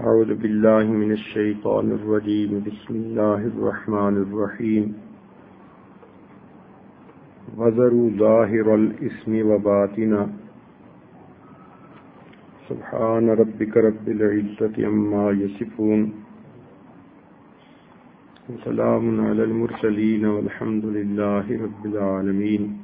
أعوذ بالله من الشيطان الرجيم. بسم الله الرحمن الرحيم. وذروا ظاهر الاسم وباطنا سبحان ربك رب العزة عما يصفون. وسلام على المرسلين والحمد لله رب العالمين.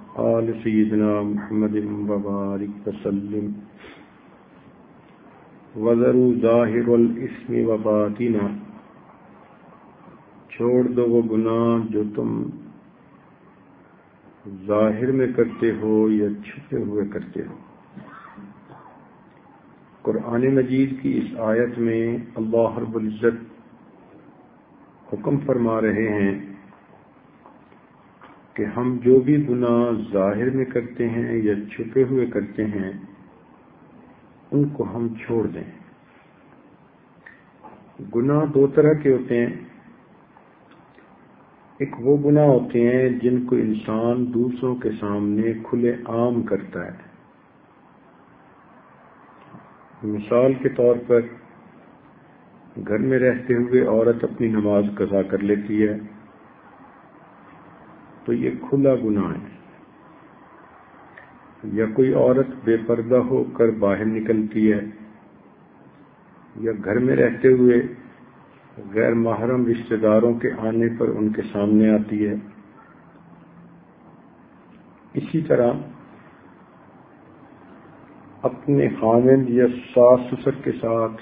آل سيدنا محمد وبارك وسلم. وذروا ظاهر الاسم وباطنا چھوڑ دو وہ گناہ جو تم ظاہر میں کرتے ہو یا چھپے ہوئے کرتے ہو. قرآن مجید کی اس آیت میں اللہ رب العزت حکم فرما رہے ہیں کہ ہم جو بھی گناہ ظاہر میں کرتے ہیں یا چھپے ہوئے کرتے ہیں، ان کو ہم چھوڑ دیں۔ گناہ دو طرح کے ہوتے ہیں۔ ایک وہ گناہ ہوتے ہیں جن کو انسان دوسروں کے سامنے کھلے عام کرتا ہے۔ مثال کے طور پر، گھر میں رہتے ہوئے عورت اپنی نماز قضا کر لیتی ہے۔ تو یہ کھلا گناہ ہے۔ یا کوئی عورت بے پردہ ہو کر باہر نکلتی ہے یا گھر میں رہتے ہوئے غیر محرم رشتہ داروں کے آنے پر ان کے سامنے آتی ہے۔ اسی طرح اپنے خامند یا ساس سسر کے ساتھ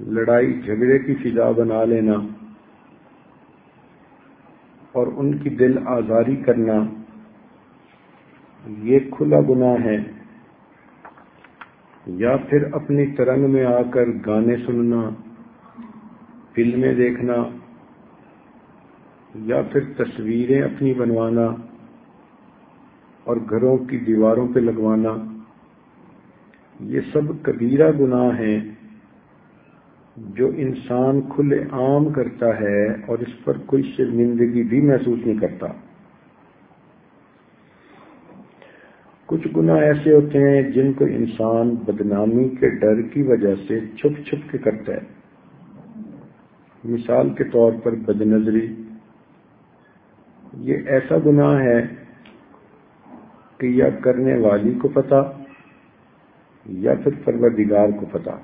لڑائی جھگڑے کی فضا بنا لینا۔ اور ان کی دل آزاری کرنا یہ کھلا گناہ ہے۔ یا پھر اپنی ترنگ میں آ کر گانے سننا، فلمیں دیکھنا، یا پھر تصویریں اپنی بنوانا اور گھروں کی دیواروں پہ لگوانا، یہ سب کبیرہ گناہ ہیں۔ جو انسان کھلے عام کرتا ہے اور اس پر کوئی شرمندگی بھی محسوس نہیں کرتا۔ کچھ گناہ ایسے ہوتے ہیں جن کو انسان بدنامی کے ڈر کی وجہ سے چھپ چھپ کے کرتا ہے۔ مثال کے طور پر بد نظری یہ ایسا گناہ ہے کہ یا کرنے والی کو پتا یا پھر پروردگار کو پتا۔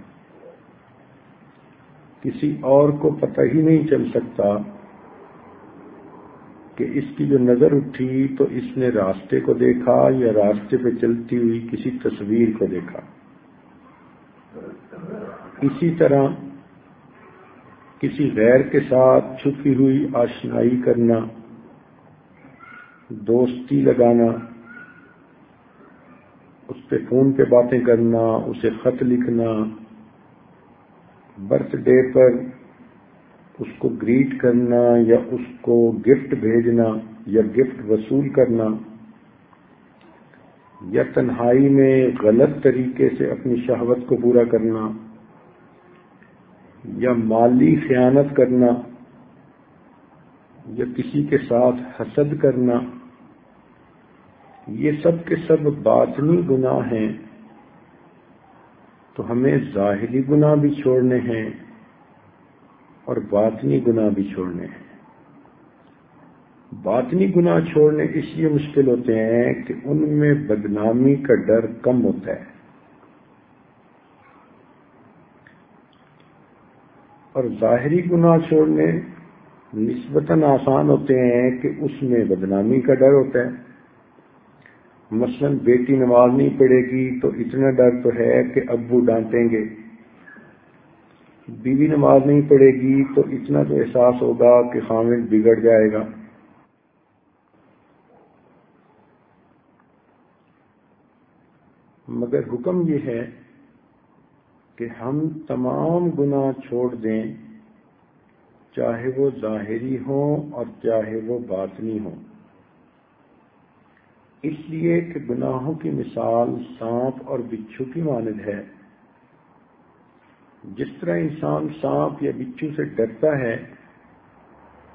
کسی اور کو پتہ ہی نہیں چل سکتا کہ اس کی جو نظر اٹھی تو اس نے راستے کو دیکھا یا راستے پہ چلتی ہوئی کسی تصویر کو دیکھا۔ اسی طرح کسی غیر کے ساتھ چھپی ہوئی آشنائی کرنا، دوستی لگانا، اس پہ فون پہ باتیں کرنا، اسے خط لکھنا برتھ ڈے پر اس کو گریٹ کرنا یا اس کو گفٹ بھیجنا یا گفٹ وصول کرنا یا تنہائی میں غلط طریقے سے اپنی شہوت کو پورا کرنا یا مالی خیانت کرنا یا کسی کے ساتھ حسد کرنا، یہ سب کے سب باطنی گناہ ہیں۔ تو ہمیں ظاہری گناہ بھی چھوڑنے ہیں اور باطنی گناہ بھی چھوڑنے ہیں۔ باطنی گناہ چھوڑنے اس لیے مشکل ہوتے ہیں کہ ان میں بدنامی کا ڈر کم ہوتا ہے۔ اور ظاہری گناہ چھوڑنے نسبتاً آسان ہوتے ہیں کہ اس میں بدنامی کا ڈر ہوتا ہے۔ مثلا بیٹی نماز نہیں پڑھے گی تو اتنا ڈر تو ہے کہ ابو ڈانٹیں گے۔ بیوی نماز نہیں پڑھے گی تو اتنا تو احساس ہوگا کہ خامد بگڑ جائے گا۔ مگر حکم یہ ہے کہ ہم تمام گناہ چھوڑ دیں، چاہے وہ ظاہری ہوں اور چاہے وہ باطنی ہوں۔ اس لیے کہ گناہوں کی مثال سانپ اور بچھو کی مانند ہے۔ جس طرح انسان سانپ یا بچھو سے ڈرتا ہے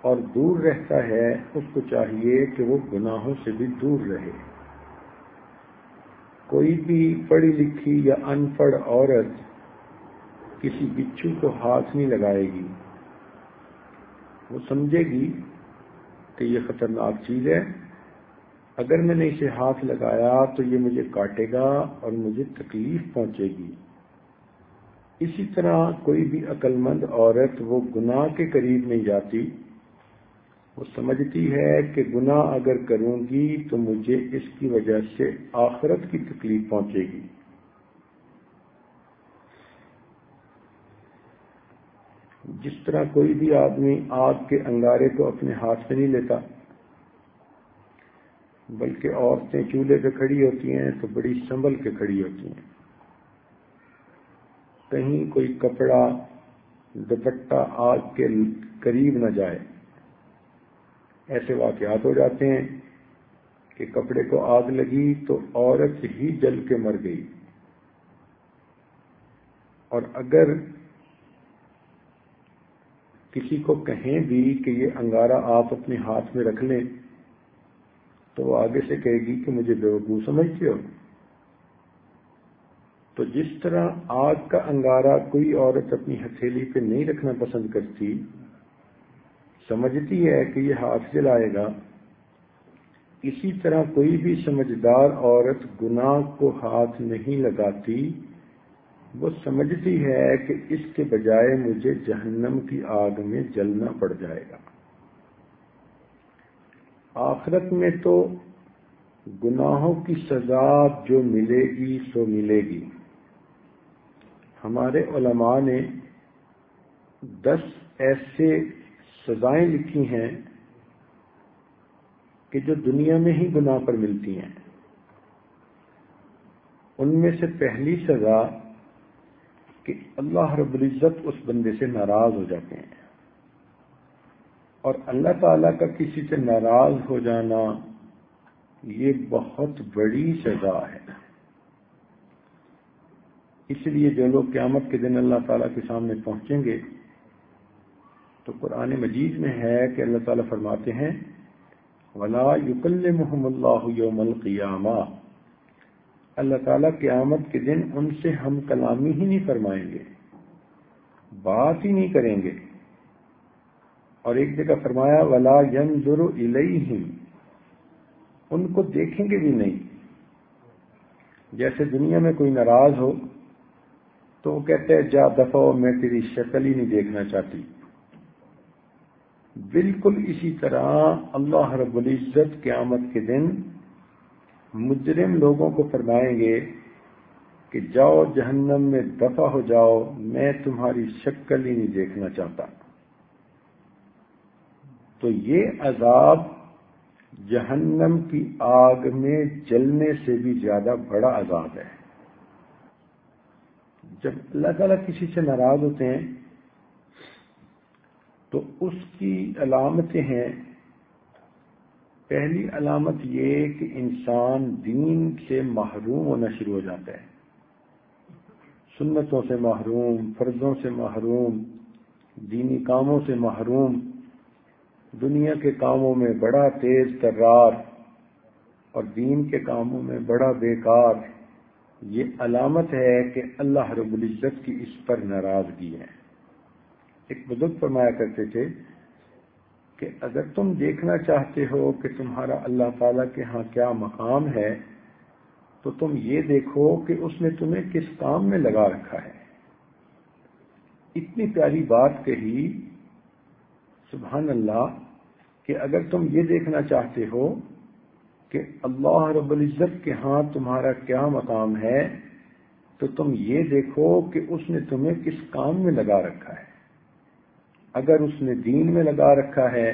اور دور رہتا ہے، اس کو چاہیے کہ وہ گناہوں سے بھی دور رہے۔ کوئی بھی پڑھی لکھی یا ان پڑھ عورت کسی بچھو کو ہاتھ نہیں لگائے گی۔ وہ سمجھے گی کہ یہ خطرناک چیز ہے۔ اگر میں نے اسے ہاتھ لگایا تو یہ مجھے کاٹے گا اور مجھے تکلیف پہنچے گی۔ اسی طرح کوئی بھی عقل مند عورت وہ گناہ کے قریب نہیں جاتی۔ وہ سمجھتی ہے کہ گناہ اگر کروں گی تو مجھے اس کی وجہ سے آخرت کی تکلیف پہنچے گی۔ جس طرح کوئی بھی آدمی آگ کے انگارے کو اپنے ہاتھ سے نہیں لیتا بلکہ عورتیں چولہے پہ کھڑی ہوتی ہیں تو بڑی سنبھل کے کھڑی ہوتی ہیں۔ کہیں کوئی کپڑا، دوپٹہ آگ کے قریب نہ جائے۔ ایسے واقعات ہو جاتے ہیں کہ کپڑے کو آگ لگی تو عورت ہی جل کے مر گئی۔ اور اگر کسی کو کہیں بھی کہ یہ انگارہ آپ اپنے ہاتھ میں رکھ لیں تو وہ آگے سے کہے گی کہ مجھے بے وقوع سمجھتے ہو۔ تو جس طرح آگ کا انگارہ کوئی عورت اپنی ہتھیلی پہ نہیں رکھنا پسند کرتی، سمجھتی ہے کہ یہ ہاتھ جلائے گا۔ اسی طرح کوئی بھی سمجھدار عورت گناہ کو ہاتھ نہیں لگاتی، وہ سمجھتی ہے کہ اس کے بجائے مجھے جہنم کی آگ میں جلنا پڑ جائے گا۔ آخرت میں تو گناہوں کی سزا جو ملے گی سو ملے گی۔ ہمارے علماء نے دس ایسے سزائیں لکھی ہیں کہ جو دنیا میں ہی گناہ پر ملتی ہیں۔ ان میں سے پہلی سزا کہ اللہ رب العزت اس بندے سے ناراض ہو جاتے ہیں۔ اور اللہ تعالی کا کسی سے ناراض ہو جانا یہ بہت بڑی سزا ہے۔ اس لیے جو لوگ قیامت کے دن اللہ تعالیٰ کے سامنے پہنچیں گے، تو قرآن مجید میں ہے کہ اللہ تعالیٰ فرماتے ہیں، ولا یقل محمد اللہ یوم القیامہ اللہ تعالیٰ قیامت کے دن ان سے ہم کلامی ہی نہیں فرمائیں گے، بات ہی نہیں کریں گے۔ اور ایک جگہ فرمایا، ولا ین ضرور ان کو دیکھیں گے بھی نہیں۔ جیسے دنیا میں کوئی ناراض ہو، تو وہ کہتے ہیں، جا دفعہ میں تیری شکل ہی نہیں دیکھنا چاہتی۔ بالکل اسی طرح اللہ رب العزت قیامت کے دن مجرم لوگوں کو فرمائیں گے کہ جاؤ جہنم میں دفع ہو جاؤ، میں تمہاری شکل ہی نہیں دیکھنا چاہتا۔ تو یہ عذاب جہنم کی آگ میں جلنے سے بھی زیادہ بڑا عذاب ہے۔ جب اللہ تعالیٰ کسی سے ناراض ہوتے ہیں، تو اس کی علامتیں ہیں۔ پہلی علامت یہ کہ انسان دین سے محروم ہونا شروع ہو جاتا ہے۔ سنتوں سے محروم، فرضوں سے محروم، دینی کاموں سے محروم دنیا کے کاموں میں بڑا تیز ترار اور دین کے کاموں میں بڑا بیکار، یہ علامت ہے کہ اللہ رب العزت کی اس پر ناراضگی ہے۔ ایک بزرگ فرمایا کرتے تھے کہ اگر تم دیکھنا چاہتے ہو کہ تمہارا اللہ تعالی کے ہاں کیا مقام ہے، تو تم یہ دیکھو کہ اس نے تمہیں کس کام میں لگا رکھا ہے۔ اتنی پیاری بات کہی، سبحان اللہ کہ اگر تم یہ دیکھنا چاہتے ہو کہ اللہ رب العزت کے ہاں تمہارا کیا مقام ہے، تو تم یہ دیکھو کہ اس نے تمہیں کس کام میں لگا رکھا ہے۔ اگر اس نے دین میں لگا رکھا ہے،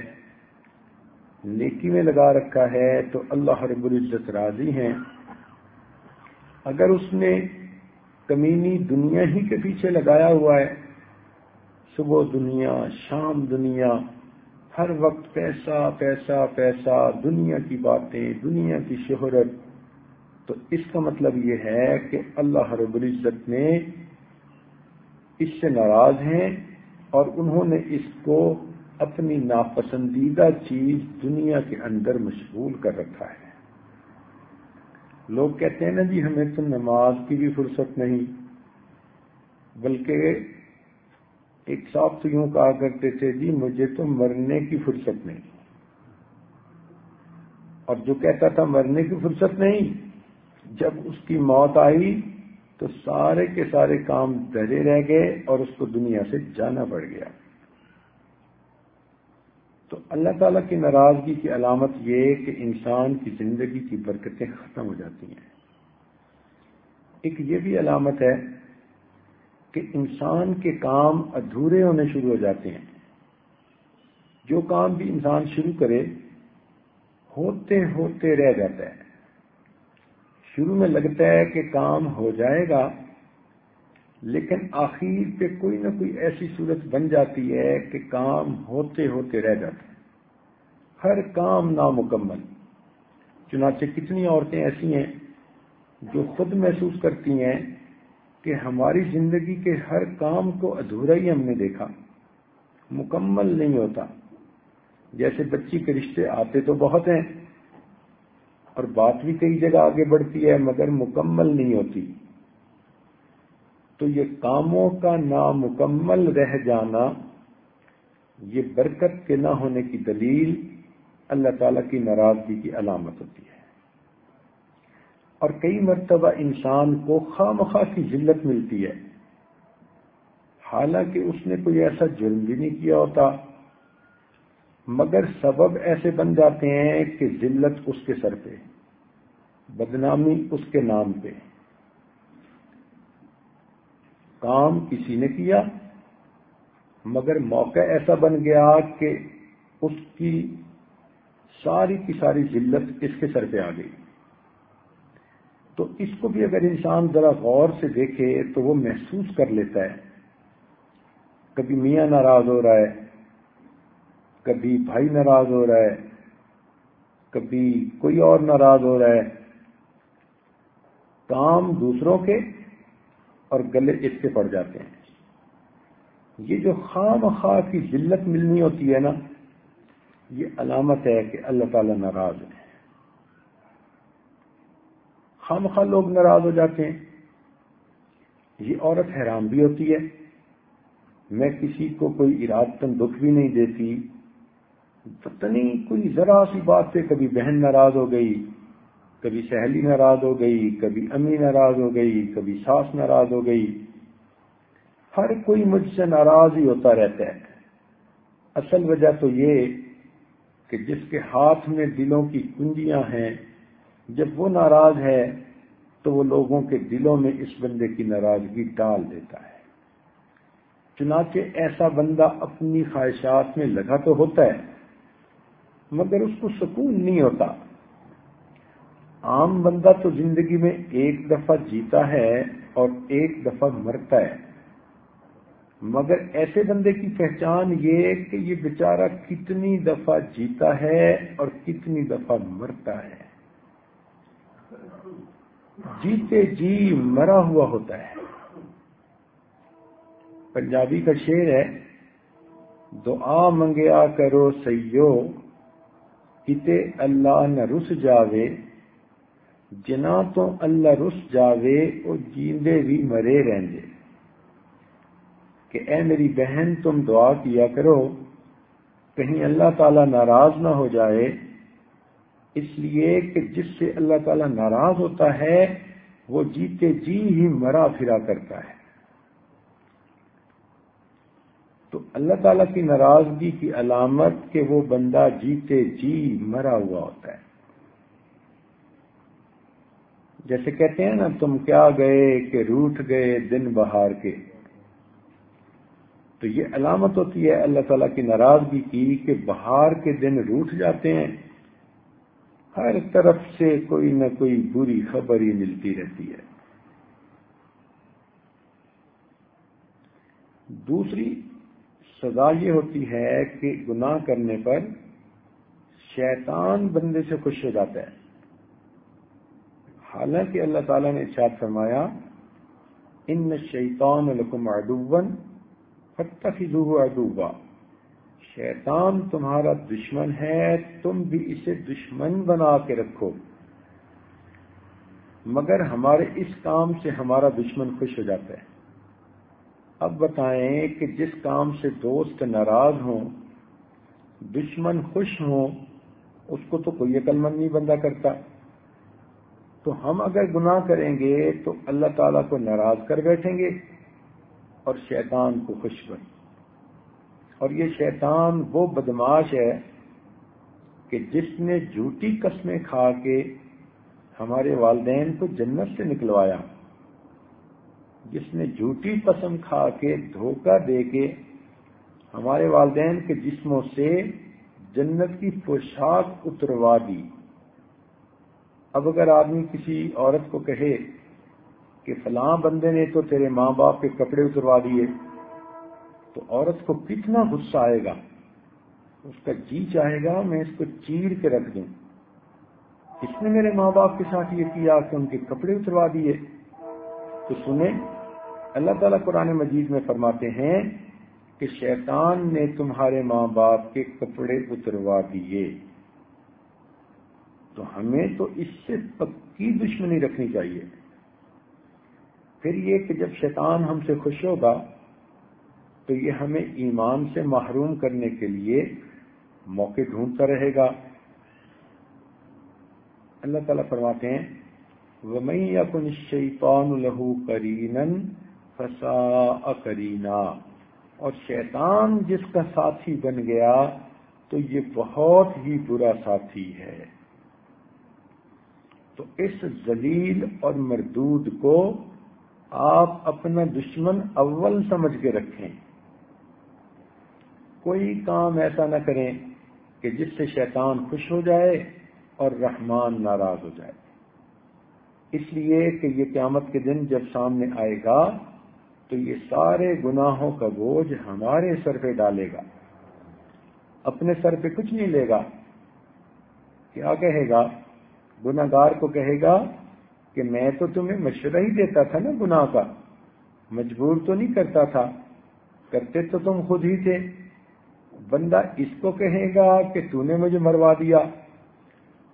نیکی میں لگا رکھا ہے، تو اللہ رب العزت راضی ہیں۔ اگر اس نے کمینی دنیا ہی کے پیچھے لگایا ہوا ہے، صبح دنیا، شام دنیا ہر وقت پیسہ پیسہ پیسہ، دنیا کی باتیں، دنیا کی شہرت۔ تو اس کا مطلب یہ ہے کہ اللہ رب العزت نے اس سے ناراض ہیں اور انہوں نے اس کو اپنی ناپسندیدہ چیز دنیا کے اندر مشغول کر رکھا ہے۔ لوگ کہتے ہیں نا جی ہمیں تو نماز کی بھی فرصت نہیں، بلکہ ایک صاحب تو یوں کہا کرتے تھے جی مجھے تو مرنے کی فرصت نہیں۔ اور جو کہتا تھا، مرنے کی فرصت نہیں۔ جب اس کی موت آئی تو سارے کے سارے کام ڈرے رہ گئے اور اس کو دنیا سے جانا پڑ گیا۔ تو اللہ تعالیٰ کی ناراضگی کی علامت یہ کہ انسان کی زندگی کی برکتیں ختم ہو جاتی ہیں۔ ایک یہ بھی علامت ہے کہ انسان کے کام ادھورے ہونے شروع ہو جاتے ہیں۔ جو کام بھی انسان شروع کرے، ہوتے ہوتے رہ جاتا ہے۔ شروع میں لگتا ہے کہ کام ہو جائے گا، لیکن آخر پہ کوئی نہ کوئی ایسی صورت بن جاتی ہے کہ کام ہوتے ہوتے رہ جاتے ہیں۔ ہر کام نامکمل۔ چنانچہ کتنی عورتیں ایسی ہیں جو خود محسوس کرتی ہیں کہ ہماری زندگی کے ہر کام کو ادھورا ہی ہم نے دیکھا، مکمل نہیں ہوتا۔ جیسے بچی کے رشتے آتے تو بہت ہیں اور بات بھی کئی جگہ آگے بڑھتی ہے مگر مکمل نہیں ہوتی۔ تو یہ کاموں کا نامکمل رہ جانا، یہ برکت کے نہ ہونے کی دلیل اللہ تعالی کی ناراضگی کی علامت ہوتی ہے۔ اور کئی مرتبہ انسان کو خواہ کی ذلت ملتی ہے۔ حالانکہ اس نے کوئی ایسا جرم بھی نہیں کیا ہوتا۔ مگر سبب ایسے بن جاتے ہیں کہ ذلت اس کے سر پہ، بدنامی اس کے نام پہ۔ کام کسی نے کیا، مگر موقع ایسا بن گیا کہ اس کی ساری کی ساری ذلت اس کے سر پہ آ گئی۔ تو اس کو بھی اگر انسان ذرا غور سے دیکھے تو وہ محسوس کر لیتا ہے۔ کبھی میاں ناراض ہو رہا ہے، کبھی بھائی ناراض ہو رہا ہے، کبھی کوئی اور ناراض ہو رہا ہے۔ کام دوسروں کے اور گلے اس کے پڑ جاتے ہیں۔ یہ جو خام خواہ کی ذلت ملنی ہوتی ہے نا، یہ علامت ہے کہ اللہ تعالی ناراض ہے۔ خام خواہ لوگ ناراض ہو جاتے ہیں۔ یہ عورت حیران بھی ہوتی ہے۔ میں کسی کو کوئی ارادتن دکھ بھی نہیں دیتی۔ پتہ نہیں کوئی ذرا سی بات پہ کبھی بہن ناراض ہو گئی، کبھی سہیلی ناراض ہو گئی، کبھی امی ناراض ہو گئی، کبھی ساس ناراض ہو گئی۔ ہر کوئی مجھ سے ناراض ہی ہوتا رہتا ہے۔ اصل وجہ تو یہ کہ جس کے ہاتھ میں دلوں کی کنجیاں ہیں جب وہ ناراض ہے تو وہ لوگوں کے دلوں میں اس بندے کی ناراضگی ڈال دیتا ہے۔ چنانچہ ایسا بندہ اپنی خواہشات میں لگا تو ہوتا ہے، مگر اس کو سکون نہیں ہوتا۔ عام بندہ تو زندگی میں ایک دفعہ جیتا ہے اور ایک دفعہ مرتا ہے۔ مگر ایسے بندے کی پہچان یہ کہ یہ بیچارہ کتنی دفعہ جیتا ہے اور کتنی دفعہ مرتا ہے۔ جیتے جی مرا ہوا ہوتا ہے۔ پنجابی کا شعر ہے، دعا منگیا کرو سیو، کتے اللہ نہ رس جاوے، جنا تو اللہ رس جاوے وہ جیندے بھی مرے رہندے۔ کہ اے میری بہن تم دعا کیا کرو، کہیں اللہ تعالی ناراض نہ ہو جائے اس لیے کہ جس سے اللہ تعالی ناراض ہوتا ہے، وہ جیتے جی ہی مرا پھرا کرتا ہے۔ تو اللہ تعالی کی ناراضگی کی علامت کہ وہ بندہ جیتے جی مرا ہوا ہوتا ہے۔ جیسے کہتے ہیں نا، تم کیا گئے کہ روٹ گئے دن بہار کے۔ تو یہ علامت ہوتی ہے اللہ تعالیٰ کی ناراضگی کی کہ بہار کے دن روٹ جاتے ہیں۔ ہر طرف سے کوئی نہ کوئی بری خبر ہی ملتی رہتی ہے۔ دوسری سزا یہ ہوتی ہے کہ گناہ کرنے پر شیطان بندے سے خوش ہو جاتا ہے۔ حالانکہ اللہ تعالیٰ نے ارشاد فرمایا، ان شیطان الکم اڈوبن فتخذوه ادوبا شیطان تمہارا دشمن ہے، تم بھی اسے دشمن بنا کے رکھو۔ مگر ہمارے اس کام سے ہمارا دشمن خوش ہو جاتا ہے۔ اب بتائیں کہ جس کام سے دوست ناراض ہوں، دشمن خوش ہوں، اس کو تو کوئی عقل مند نہیں بندہ کرتا۔ تو ہم اگر گناہ کریں گے، تو اللہ تعالیٰ کو ناراض کر بیٹھیں گے اور شیطان کو خوش بن۔ اور یہ شیطان وہ بدماش ہے کہ جس نے جھوٹی قسمیں کھا کے ہمارے والدین کو جنت سے نکلوایا، جس نے جھوٹی قسم کھا کے دھوکہ دے کے ہمارے والدین کے جسموں سے جنت کی پوشاک اتروا دی۔ اب اگر آدمی کسی عورت کو کہے کہ فلاں بندے نے تو تیرے ماں باپ کے کپڑے اتروا دیے تو عورت کو کتنا غصہ آئے گا؟ اس کا جی چاہے گا، میں اس کو چیر کے رکھ دوں۔ اس نے میرے ماں باپ کے ساتھ یہ کیا کہ ان کے کپڑے اتروا دیے۔ تو سنیں، اللہ تعالیٰ قرآن مجید میں فرماتے ہیں کہ شیطان نے تمہارے ماں باپ کے کپڑے اتروا دیے۔ تو ہمیں تو اس سے پکی دشمنی رکھنی چاہیے۔ پھر یہ کہ جب شیطان ہم سے خوش ہوگا تو یہ ہمیں ایمان سے محروم کرنے کے لیے موقع ڈھونڈتا رہے گا۔ اللہ تعالیٰ فرماتے ہیں ومیا کن شیطان لہو کرین فسا کرینا اور شیطان جس کا ساتھی بن گیا تو یہ بہت ہی برا ساتھی ہے۔ تو اس ذلیل اور مردود کو آپ اپنا دشمن اول سمجھ کے رکھیں۔ کوئی کام ایسا نہ کریں کہ جس سے شیطان خوش ہو جائے اور رحمان ناراض ہو جائے۔ اس لیے کہ یہ قیامت کے دن جب سامنے آئے گا تو یہ سارے گناہوں کا بوجھ ہمارے سر پہ ڈالے گا۔ اپنے سر پہ کچھ نہیں لے گا۔ کیا کہے گا؟ گناگار کو کہے گا کہ میں تو تمہیں مشورہ ہی دیتا تھا نا گناہ کا، مجبور تو نہیں کرتا تھا، کرتے تو تم خود ہی تھے۔ بندہ اس کو کہے گا کہ تو نے مجھے مروا دیا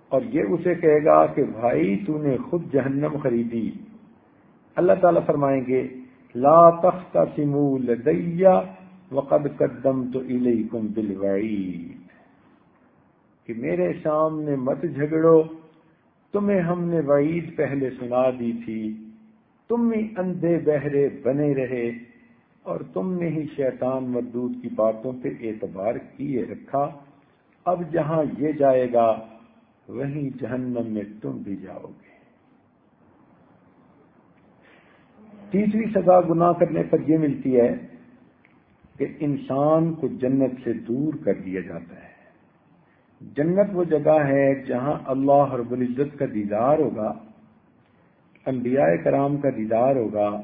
اور یہ اسے کہے گا کہ بھائی تو نے خود جہنم خریدی۔ اللہ تعالیٰ فرمائیں گے، لا تختصموا لدي وقد قدمت اليكم بالوعید۔ کہ میرے سامنے مت جھگڑو، تمہیں ہم نے وعید پہلے سنا دی تھی، تم ہی اندھے بہرے بنے رہے۔ اور تم نے ہی شیطان مردود کی باتوں پہ اعتبار کیے رکھا۔ اب جہاں یہ جائے گا، وہیں جہنم میں تم بھی جاؤ گے۔ تیسری سزا گناہ کرنے پر یہ ملتی ہے کہ انسان کو جنت سے دور کر دیا جاتا ہے۔ جنت وہ جگہ ہے جہاں اللہ رب العزت کا دیدار ہوگا، انبیاء کرام کا دیدار ہوگا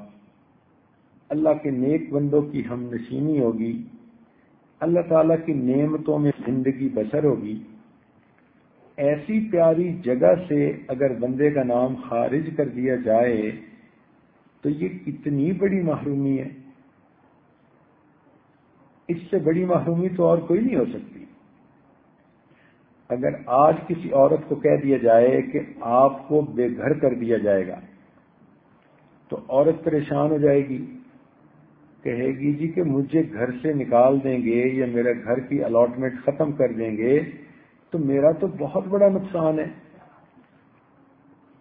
اللہ کے نیک بندوں کی ہم نشینی ہوگی، اللہ تعالیٰ کی نعمتوں میں زندگی بسر ہوگی۔ ایسی پیاری جگہ سے اگر بندے کا نام خارج کر دیا جائے، تو یہ کتنی بڑی محرومی ہے۔ اس سے بڑی محرومی تو اور کوئی نہیں ہو سکتی۔ اگر آج کسی عورت کو کہہ دیا جائے کہ آپ کو بے گھر کر دیا جائے گا، تو عورت پریشان ہو جائے گی۔ کہے گی جی کہ مجھے گھر سے نکال دیں گے یا میرے گھر کی الاٹمنٹ ختم کر دیں گے، تو میرا تو بہت بڑا نقصان ہے۔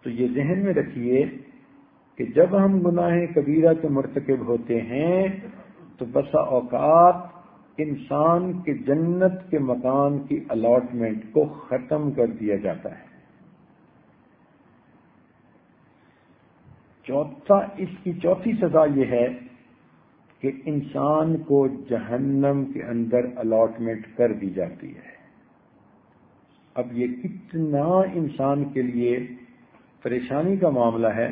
تو یہ ذہن میں رکھیے کہ جب ہم گناہ کبیرہ کے مرتکب ہوتے ہیں، تو بسا اوقات انسان کے جنت کے مکان کی الاٹمنٹ کو ختم کر دیا جاتا ہے۔ چوتھا، اس کی چوتھی سزا یہ ہے کہ انسان کو جہنم کے اندر الاٹمنٹ کر دی جاتی ہے۔ اب یہ کتنا انسان کے لیے پریشانی کا معاملہ ہے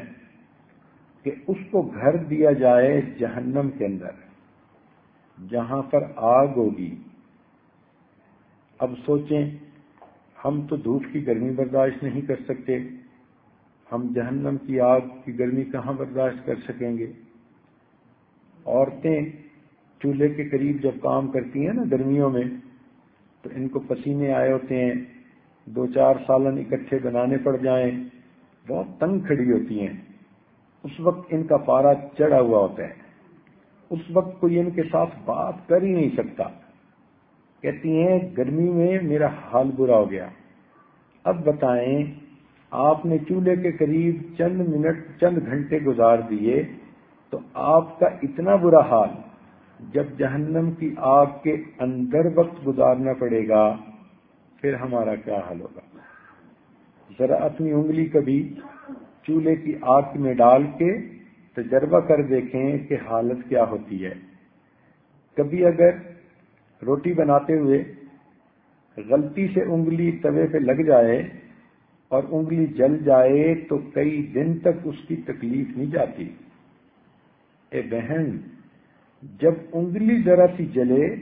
کہ اس کو گھر دیا جائے جہنم کے اندر، جہاں پر آگ ہوگی۔ اب سوچیں، ہم تو دھوپ کی گرمی برداشت نہیں کر سکتے، ہم جہنم کی آگ کی گرمی کہاں برداشت کر سکیں گے؟ عورتیں چولہے کے قریب جب کام کرتی ہیں نا گرمیوں میں، تو ان کو پسینے آئے ہوتے ہیں، دو چار سالن اکٹھے بنانے پڑ جائیں، بہت تنگ کھڑی ہوتی ہیں۔ اس وقت ان کا پارا چڑھا ہوا ہوتا ہے۔ اس وقت کوئی ان کے ساتھ بات کر ہی نہیں سکتا۔ کہتی ہیں، گرمی میں میرا حال برا ہو گیا۔ اب بتائیں، آپ نے چولہے کے قریب چند منٹ، چند گھنٹے گزار دیے تو آپ کا اتنا برا حال جب جہنم کی آگ کے اندر وقت گزارنا پڑے گا، پھر ہمارا کیا حال ہوگا؟ ذرا اپنی انگلی کبھی چولہے کی آگ میں ڈال کے تجربہ کر دیکھیں کہ حالت کیا ہوتی ہے۔ کبھی اگر روٹی بناتے ہوئے غلطی سے انگلی توے پہ لگ جائے اور انگلی جل جائے تو کئی دن تک اس کی تکلیف نہیں جاتی۔ اے بہن، جب انگلی ذرا سی جلے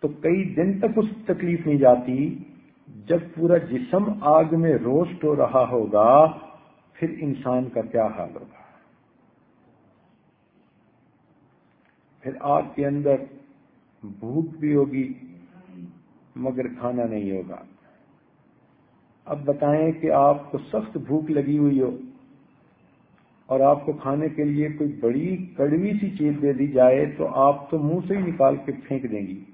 تو کئی دن تک اس تکلیف نہیں جاتی۔ جب پورا جسم آگ میں روسٹ ہو رہا ہوگا، پھر انسان کا کیا حال ہوگا؟ پھر آگ کے اندر بھوک بھی ہوگی، مگر کھانا نہیں ہوگا۔ اب بتائیں کہ آپ کو سخت بھوک لگی ہوئی ہو۔ اور آپ کو کھانے کے لیے کوئی بڑی کڑوی سی چیز دے دی جائے تو آپ تو منہ سے ہی نکال کے پھینک دیں گی۔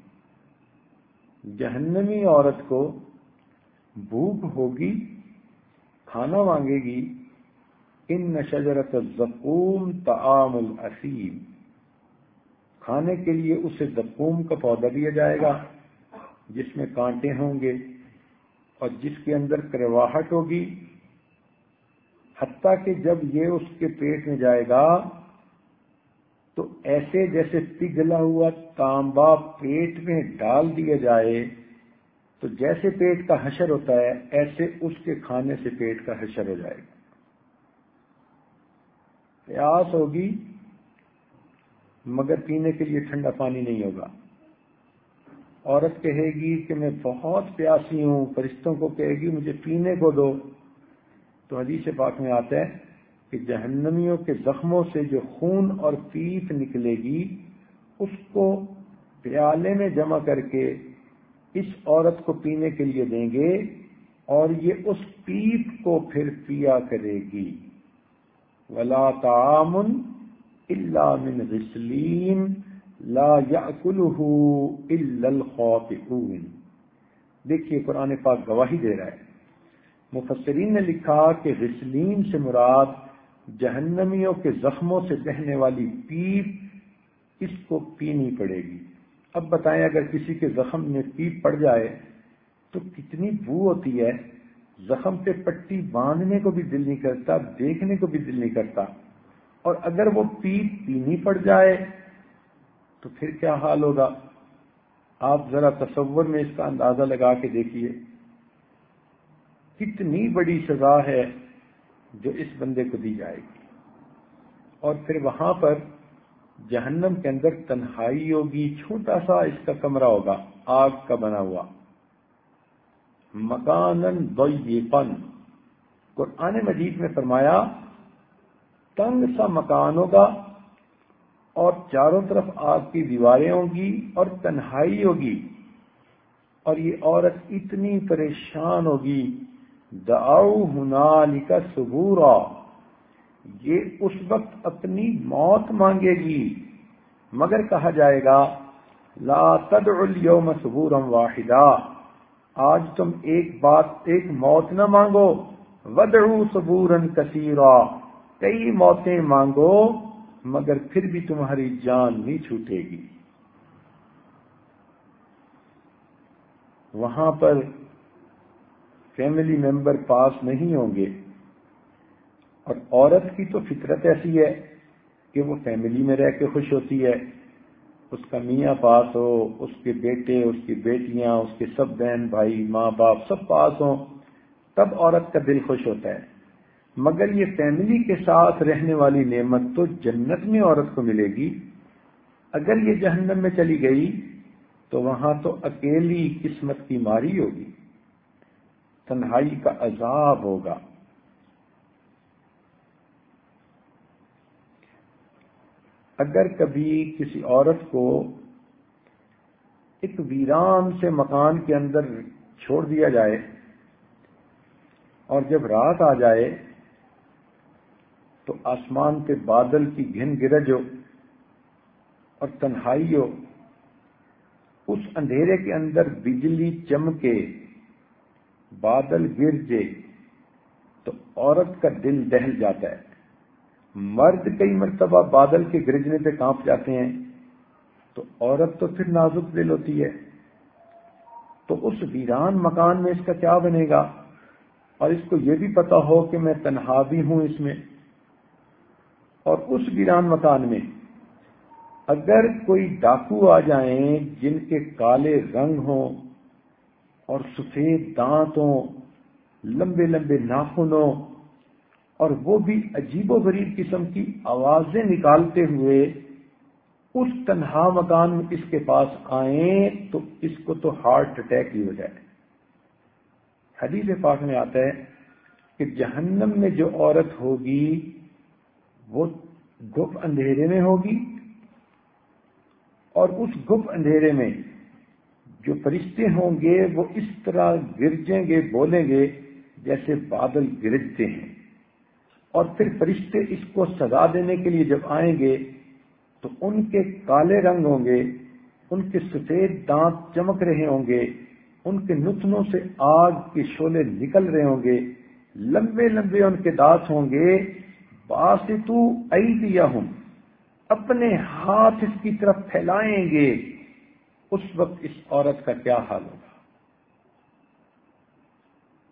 جہنمی عورت کو بھوک ہوگی، کھانا مانگے گی۔ ان نشجرت زقوم تعام الاسیم کھانے کے لیے اسے زقوم کا پودا دیا جائے گا، جس میں کانٹے ہوں گے اور جس کے اندر کرواہٹ ہوگی۔ حتیٰ کہ جب یہ اس کے پیٹ میں جائے گا، تو ایسے جیسے پگھلا ہوا تانبا پیٹ میں ڈال دیا جائے، تو جیسے پیٹ کا حشر ہوتا ہے، ایسے اس کے کھانے سے پیٹ کا حشر ہو جائے گا۔ پیاس ہوگی، مگر پینے کے لیے ٹھنڈا پانی نہیں ہوگا۔ عورت کہے گی کہ میں بہت پیاسی ہوں، فرشتوں کو کہے گی مجھے پینے کو دو۔ تو حدیث پاک میں آتا ہے کہ جہنمیوں کے زخموں سے جو خون اور پیپ نکلے گی، اس کو پیالے میں جمع کر کے اس عورت کو پینے کے لیے دیں گے اور یہ اس پیپ کو پھر پیا کرے گی۔ ولا تعامن اللہ من غسلین لا يأكله الا الخاطئون۔ دیکھیے قرآن پاک گواہی دے رہا ہے۔ مفسرین نے لکھا کہ غسلین سے مراد جہنمیوں کے زخموں سے بہنے والی پیپ اس کو پینی پڑے گی۔ اب بتائیں اگر کسی کے زخم میں پیپ پڑ جائے تو کتنی بو ہوتی ہے؟ زخم پہ پٹی باندھنے کو بھی دل نہیں کرتا، دیکھنے کو بھی دل نہیں کرتا۔ اور اگر وہ پیپ پینی پڑ جائے تو پھر کیا حال ہوگا؟ آپ ذرا تصور میں اس کا اندازہ لگا کے دیکھیے۔ کتنی بڑی سزا ہے جو اس بندے کو دی جائے گی۔ اور پھر وہاں پر جہنم کے اندر تنہائی ہوگی، چھوٹا سا اس کا کمرہ ہوگا، آگ کا بنا ہوا۔ مکان پن قرآن مجید میں فرمایا، تنگ سا مکان ہوگا اور چاروں طرف آگ کی دیواریں ہوں گی اور تنہائی ہوگی، اور یہ عورت اتنی پریشان ہوگی داؤ ہنالی سبورا یہ اس وقت اپنی موت مانگے گی۔ مگر کہا جائے گا، لا تدع اليوم سبورا واحدہ آج تم ایک بات، ایک موت نہ مانگو۔ ودعو سبورا کثیرا۔ کئی موتیں مانگو، مگر پھر بھی تمہاری جان نہیں چھوٹے گی۔ وہاں پر فیملی ممبر پاس نہیں ہوں گے۔ اور عورت کی تو فطرت ایسی ہے کہ وہ فیملی میں رہ کے خوش ہوتی ہے۔ اس کا میاں پاس ہو، اس کے بیٹے، اس کی بیٹیاں، اس کے سب بہن بھائی، ماں باپ سب پاس ہوں، تب عورت کا دل خوش ہوتا ہے۔ مگر یہ فیملی کے ساتھ رہنے والی نعمت تو جنت میں عورت کو ملے گی۔ اگر یہ جہنم میں چلی گئی تو وہاں تو اکیلی قسمت کی ماری ہوگی۔ تنہائی کا عذاب ہوگا۔ اگر کبھی کسی عورت کو ایک ویران سے مکان کے اندر چھوڑ دیا جائے اور جب رات آ جائے تو آسمان کے بادل کی گھن گرج ہو اور تنہائی ہو، اس اندھیرے کے اندر بجلی چمکے بادل گرجے تو عورت کا دل دہل جاتا ہے۔ مرد کئی مرتبہ بادل کے گرجنے پہ کانپ جاتے ہیں۔ تو عورت تو پھر نازک دل ہوتی ہے۔ تو اس ویران مکان میں اس کا کیا بنے گا؟ اور اس کو یہ بھی پتا ہو کہ میں تنہا بھی ہوں اس میں۔ اور اس ویران مکان میں اگر کوئی ڈاکو آ جائیں جن کے کالے رنگ ہوں اور سفید دانت ہوں لمبے لمبے ناخن ہوں اور وہ بھی عجیب و غریب قسم کی آوازیں نکالتے ہوئے اس تنہا مکان میں اس کے پاس آئیں تو اس کو تو ہارٹ اٹیک ہی ہو جائے۔ حدیث پاک میں آتا ہے کہ جہنم میں جو عورت ہوگی، وہ گپ اندھیرے میں ہوگی اور اس گپ اندھیرے میں جو فرشتے ہوں گے وہ اس طرح گرجیں گے، بولیں گے جیسے بادل گرجتے ہیں۔ اور پھر فرشتے اس کو سزا دینے کے لیے جب آئیں گے تو ان کے کالے رنگ ہوں گے، ان کے سفید دانت چمک رہے ہوں گے، ان کے نتنوں سے آگ کے شولے نکل رہے ہوں گے۔ لمبے لمبے ان کے دانت ہوں گے۔ باسطو ائی دیا ہوں اپنے ہاتھ اس کی طرف پھیلائیں گے۔ اس وقت اس عورت کا کیا حال ہوگا؟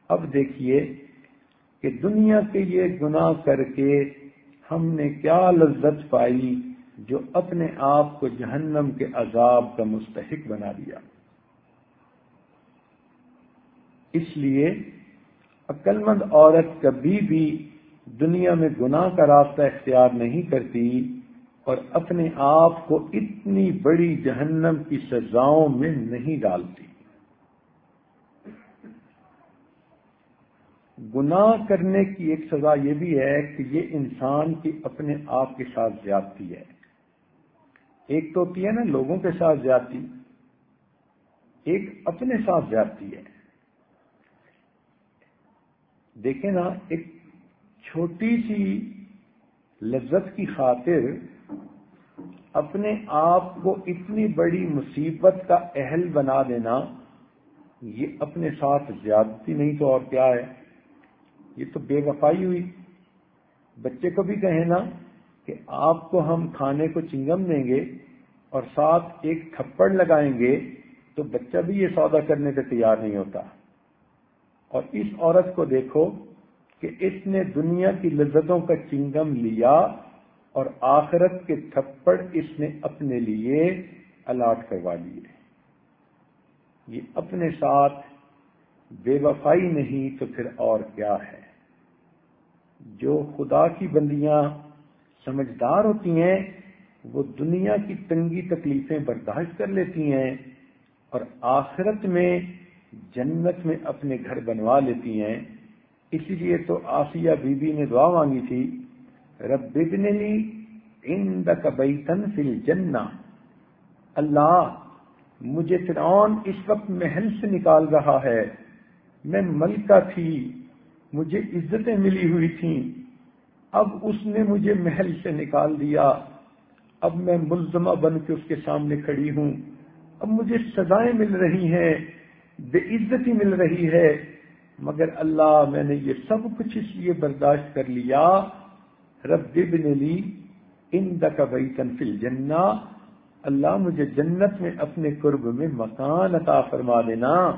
اب دیکھیے کہ دنیا کے یہ گناہ کر کے ہم نے کیا لذت پائی جو اپنے آپ کو جہنم کے عذاب کا مستحق بنا دیا۔ اس لیے عقل مند عورت کبھی بھی دنیا میں گناہ کا راستہ اختیار نہیں کرتی۔ اور اپنے آپ کو اتنی بڑی جہنم کی سزاؤں میں نہیں ڈالتی۔ گناہ کرنے کی ایک سزا یہ بھی ہے کہ یہ انسان کی اپنے آپ کے ساتھ زیادتی ہے۔ ایک تو ہوتی ہے نا لوگوں کے ساتھ زیادتی، ایک اپنے ساتھ زیادتی ہے۔ دیکھیں نا، ایک چھوٹی سی لذت کی خاطر اپنے آپ کو اتنی بڑی مصیبت کا اہل بنا دینا، یہ اپنے ساتھ زیادتی نہیں تو اور کیا ہے؟ یہ تو بے وفائی ہوئی۔ بچے کو بھی کہیں نا کہ آپ کو ہم کھانے کو چنگم دیں گے اور ساتھ ایک تھپڑ لگائیں گے تو بچہ بھی یہ سودا کرنے سے تیار نہیں ہوتا۔ اور اس عورت کو دیکھو کہ اس نے دنیا کی لذتوں کا چنگم لیا اور آخرت کے تھپڑ اس نے اپنے لیے الاٹ کروا لیے یہ اپنے ساتھ بے وفائی نہیں تو پھر اور کیا ہے؟ جو خدا کی بندیاں سمجھدار ہوتی ہیں، وہ دنیا کی تنگی تکلیفیں برداشت کر لیتی ہیں اور آخرت میں جنت میں اپنے گھر بنوا لیتی ہیں۔ اسی لیے تو آسیہ بی بی نے دعا مانگی تھی رب ابن لی ان بیتن فل جنا اللہ مجھے فرعون اس وقت محل سے نکال رہا ہے۔ میں ملکہ تھی، مجھے عزتیں ملی ہوئی تھیں۔ اب اس نے مجھے محل سے نکال دیا۔ اب میں ملزمہ بن کے اس کے سامنے کھڑی ہوں۔ اب مجھے سزائیں مل رہی ہیں، بے عزتی مل رہی ہے۔ مگر اللہ، میں نے یہ سب کچھ اس لیے برداشت کر لیا رب نے لی ان کا بئی تنفل جنا اللہ مجھے جنت میں اپنے قرب میں مکان عطا فرما دینا۔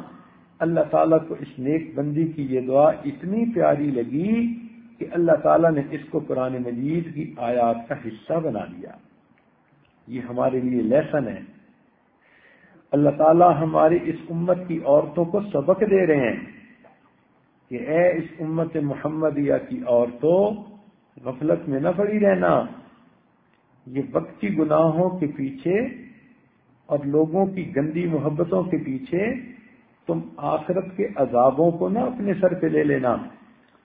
اللہ تعالیٰ کو اس نیک بندی کی یہ دعا اتنی پیاری لگی کہ اللہ تعالیٰ نے اس کو قرآن مجید کی آیات کا حصہ بنا دیا یہ ہمارے لیے لیسن ہے۔ اللہ تعالیٰ ہماری اس امت کی عورتوں کو سبق دے رہے ہیں کہ اے اس امت محمدیہ کی عورتوں غفلت میں نہ پڑی رہنا۔ یہ وقتی گناہوں کے پیچھے اور لوگوں کی گندی محبتوں کے پیچھے تم آخرت کے عذابوں کو نہ اپنے سر پہ لے لینا۔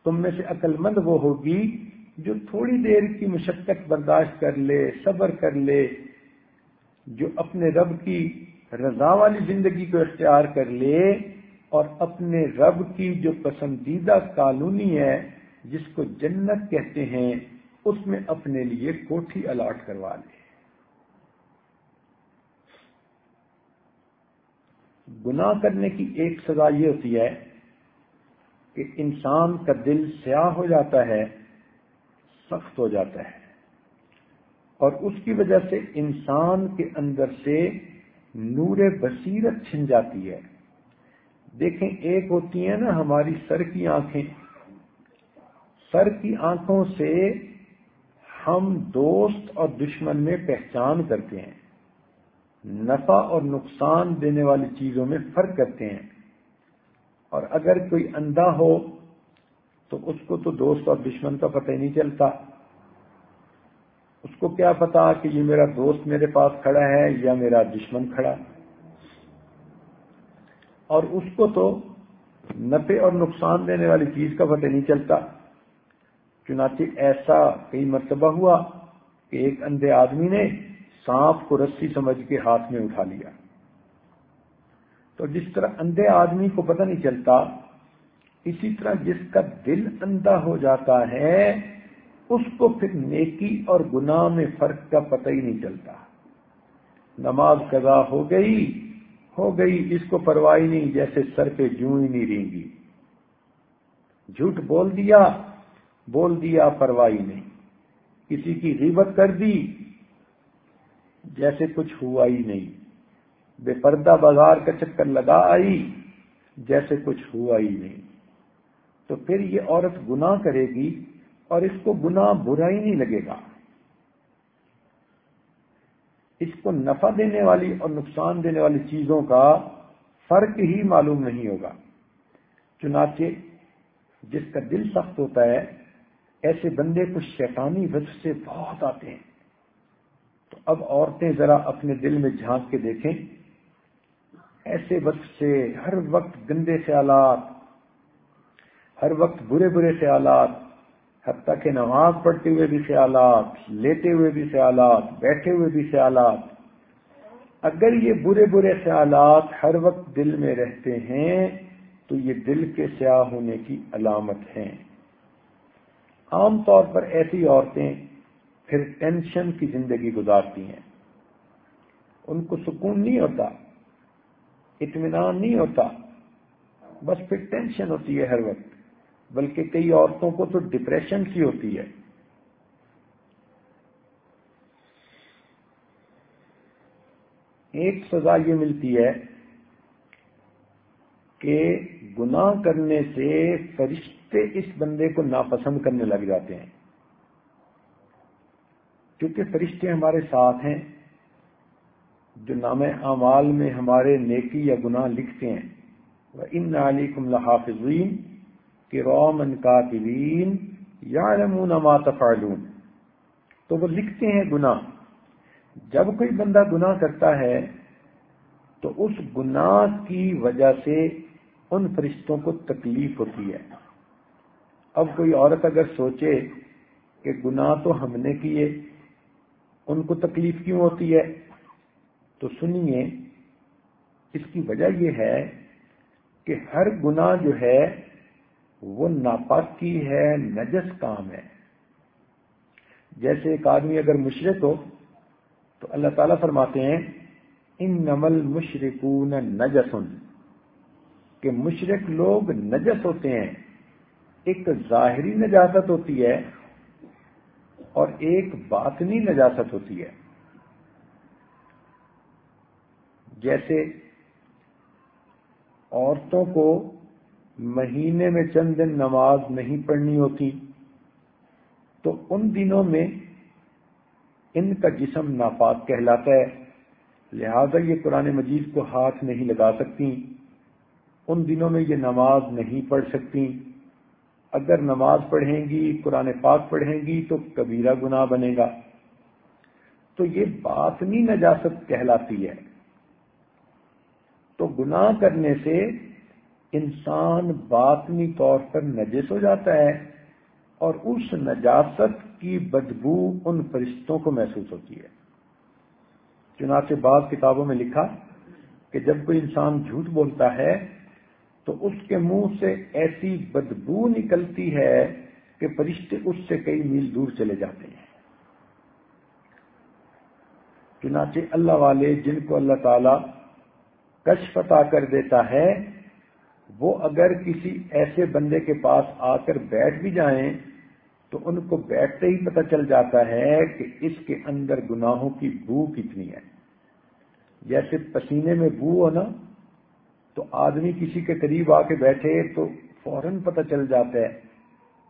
تم میں سے عقل مند وہ ہوگی جو تھوڑی دیر کی مشقت برداشت کر لے، صبر کر لے، جو اپنے رب کی رضا والی زندگی کو اختیار کر لے اور اپنے رب کی جو پسندیدہ کالونی ہے جس کو جنت کہتے ہیں، اس میں اپنے لیے کوٹھی الاٹ کروا لے۔ گناہ کرنے کی ایک سزا یہ ہوتی ہے کہ انسان کا دل سیاہ ہو جاتا ہے، سخت ہو جاتا ہے۔ اور اس کی وجہ سے انسان کے اندر سے نور بصیرت چھن جاتی ہے۔ دیکھیں، ایک ہوتی ہے نا ہماری سر کی آنکھیں۔ سر کی آنکھوں سے ہم دوست اور دشمن میں پہچان کرتے ہیں۔ نفع اور نقصان دینے والی چیزوں میں فرق کرتے ہیں۔ اور اگر کوئی اندھا ہو تو اس کو تو دوست اور دشمن کا پتہ ہی نہیں چلتا۔ اس کو کیا پتا کہ یہ میرا دوست میرے پاس کھڑا ہے یا میرا دشمن کھڑا۔ اور اس کو تو نفے اور نقصان دینے والی چیز کا پتہ نہیں چلتا۔ چنانچہ ایسا کئی مرتبہ ہوا کہ ایک اندھے آدمی نے سانپ کو رسی سمجھ کے ہاتھ میں اٹھا لیا۔ تو جس طرح اندھے آدمی کو پتہ نہیں چلتا، اسی طرح جس کا دل اندھا ہو جاتا ہے، اس کو پھر نیکی اور گناہ میں فرق کا پتہ ہی نہیں چلتا۔ نماز قضا ہو گئی ہو گئی، اس کو پرواہی نہیں جیسے سر پہ جوں ہی نہیں رہیں گی جھوٹ بول دیا بول دیا، پرواہی نہیں۔ کسی کی غیبت کر دی، جیسے کچھ ہوا ہی نہیں۔ بے پردہ بازار کا چکر لگا آئی، جیسے کچھ ہوا ہی نہیں۔ تو پھر یہ عورت گناہ کرے گی اور اس کو گناہ برا ہی نہیں لگے گا۔ اس کو نفع دینے والی اور نقصان دینے والی چیزوں کا فرق ہی معلوم نہیں ہوگا۔ چنانچہ جس کا دل سخت ہوتا ہے ایسے بندے کو شیطانی وجہ سے بہت آتے ہیں۔ تو اب عورتیں ذرا اپنے دل میں جھانک کے دیکھیں۔ ایسے وقت سے ہر وقت گندے خیالات، ہر وقت برے برے خیالات، حتیٰ کہ نماز پڑھتے ہوئے بھی خیالات، لیتے ہوئے بھی خیالات، بیٹھے ہوئے بھی خیالات۔ اگر یہ برے برے خیالات ہر وقت دل میں رہتے ہیں، تو یہ دل کے سیاہ ہونے کی علامت ہیں۔ عام طور پر ایسی عورتیں پھر ٹینشن کی زندگی گزارتی ہیں۔ ان کو سکون نہیں ہوتا، اطمینان نہیں ہوتا، بس پھر ٹینشن ہوتی ہے ہر وقت۔ بلکہ کئی عورتوں کو تو ڈپریشن کی ہوتی ہے۔ ایک سزا یہ ملتی ہے کہ گناہ کرنے سے فرشتے اس بندے کو ناپسند کرنے لگ جاتے ہیں۔ کیونکہ فرشتے ہمارے ساتھ ہیں، جو نام اعمال میں ہمارے نیکی یا گناہ لکھتے ہیں۔ وہ ان علی کم لحافظین کہ رومن کاتبین یا تفعلون۔ تو وہ لکھتے ہیں گناہ۔ جب کوئی بندہ گناہ کرتا ہے، تو اس گناہ کی وجہ سے ان فرشتوں کو تکلیف ہوتی ہے۔ اب کوئی عورت اگر سوچے کہ گناہ تو ہم نے کیے، ان کو تکلیف کیوں ہوتی ہے؟ تو سنیے، اس کی وجہ یہ ہے کہ ہر گناہ جو ہے، وہ ناپاکی ہے، نجس کام ہے۔ جیسے ایک آدمی اگر مشرق ہو، تو اللہ تعالیٰ فرماتے ہیں ان نمل مشرقون نجسن۔ کہ مشرق لوگ نجس ہوتے ہیں۔ ایک ظاہری نجاست ہوتی ہے اور ایک باطنی نجاست ہوتی ہے۔ جیسے عورتوں کو مہینے میں چند دن نماز نہیں پڑھنی ہوتی، تو ان دنوں میں ان کا جسم ناپاک کہلاتا ہے، لہذا یہ قرآن مجید کو ہاتھ نہیں لگا سکتی، ان دنوں میں یہ نماز نہیں پڑھ سکتی۔ اگر نماز پڑھیں گی، قرآن پاک پڑھیں گی تو کبیرہ گناہ بنے گا۔ تو یہ باطنی نجاست کہلاتی ہے۔ تو گناہ کرنے سے انسان باطنی طور پر نجس ہو جاتا ہے اور اس نجاست کی بدبو ان فرشتوں کو محسوس ہوتی ہے۔ چنانچہ بعض کتابوں میں لکھا کہ جب کوئی انسان جھوٹ بولتا ہے تو اس کے منہ سے ایسی بدبو نکلتی ہے کہ فرشتے اس سے کئی میل دور چلے جاتے ہیں۔ چنانچہ اللہ والے جن کو اللہ تعالی کش پتا کر دیتا ہے، وہ اگر کسی ایسے بندے کے پاس آ کر بیٹھ بھی جائیں، تو ان کو بیٹھتے ہی پتہ چل جاتا ہے کہ اس کے اندر گناہوں کی بو کتنی ہے۔ جیسے پسینے میں بو ہو نا تو آدمی کسی کے قریب آ کے بیٹھے تو فوراً پتہ چل جاتا ہے،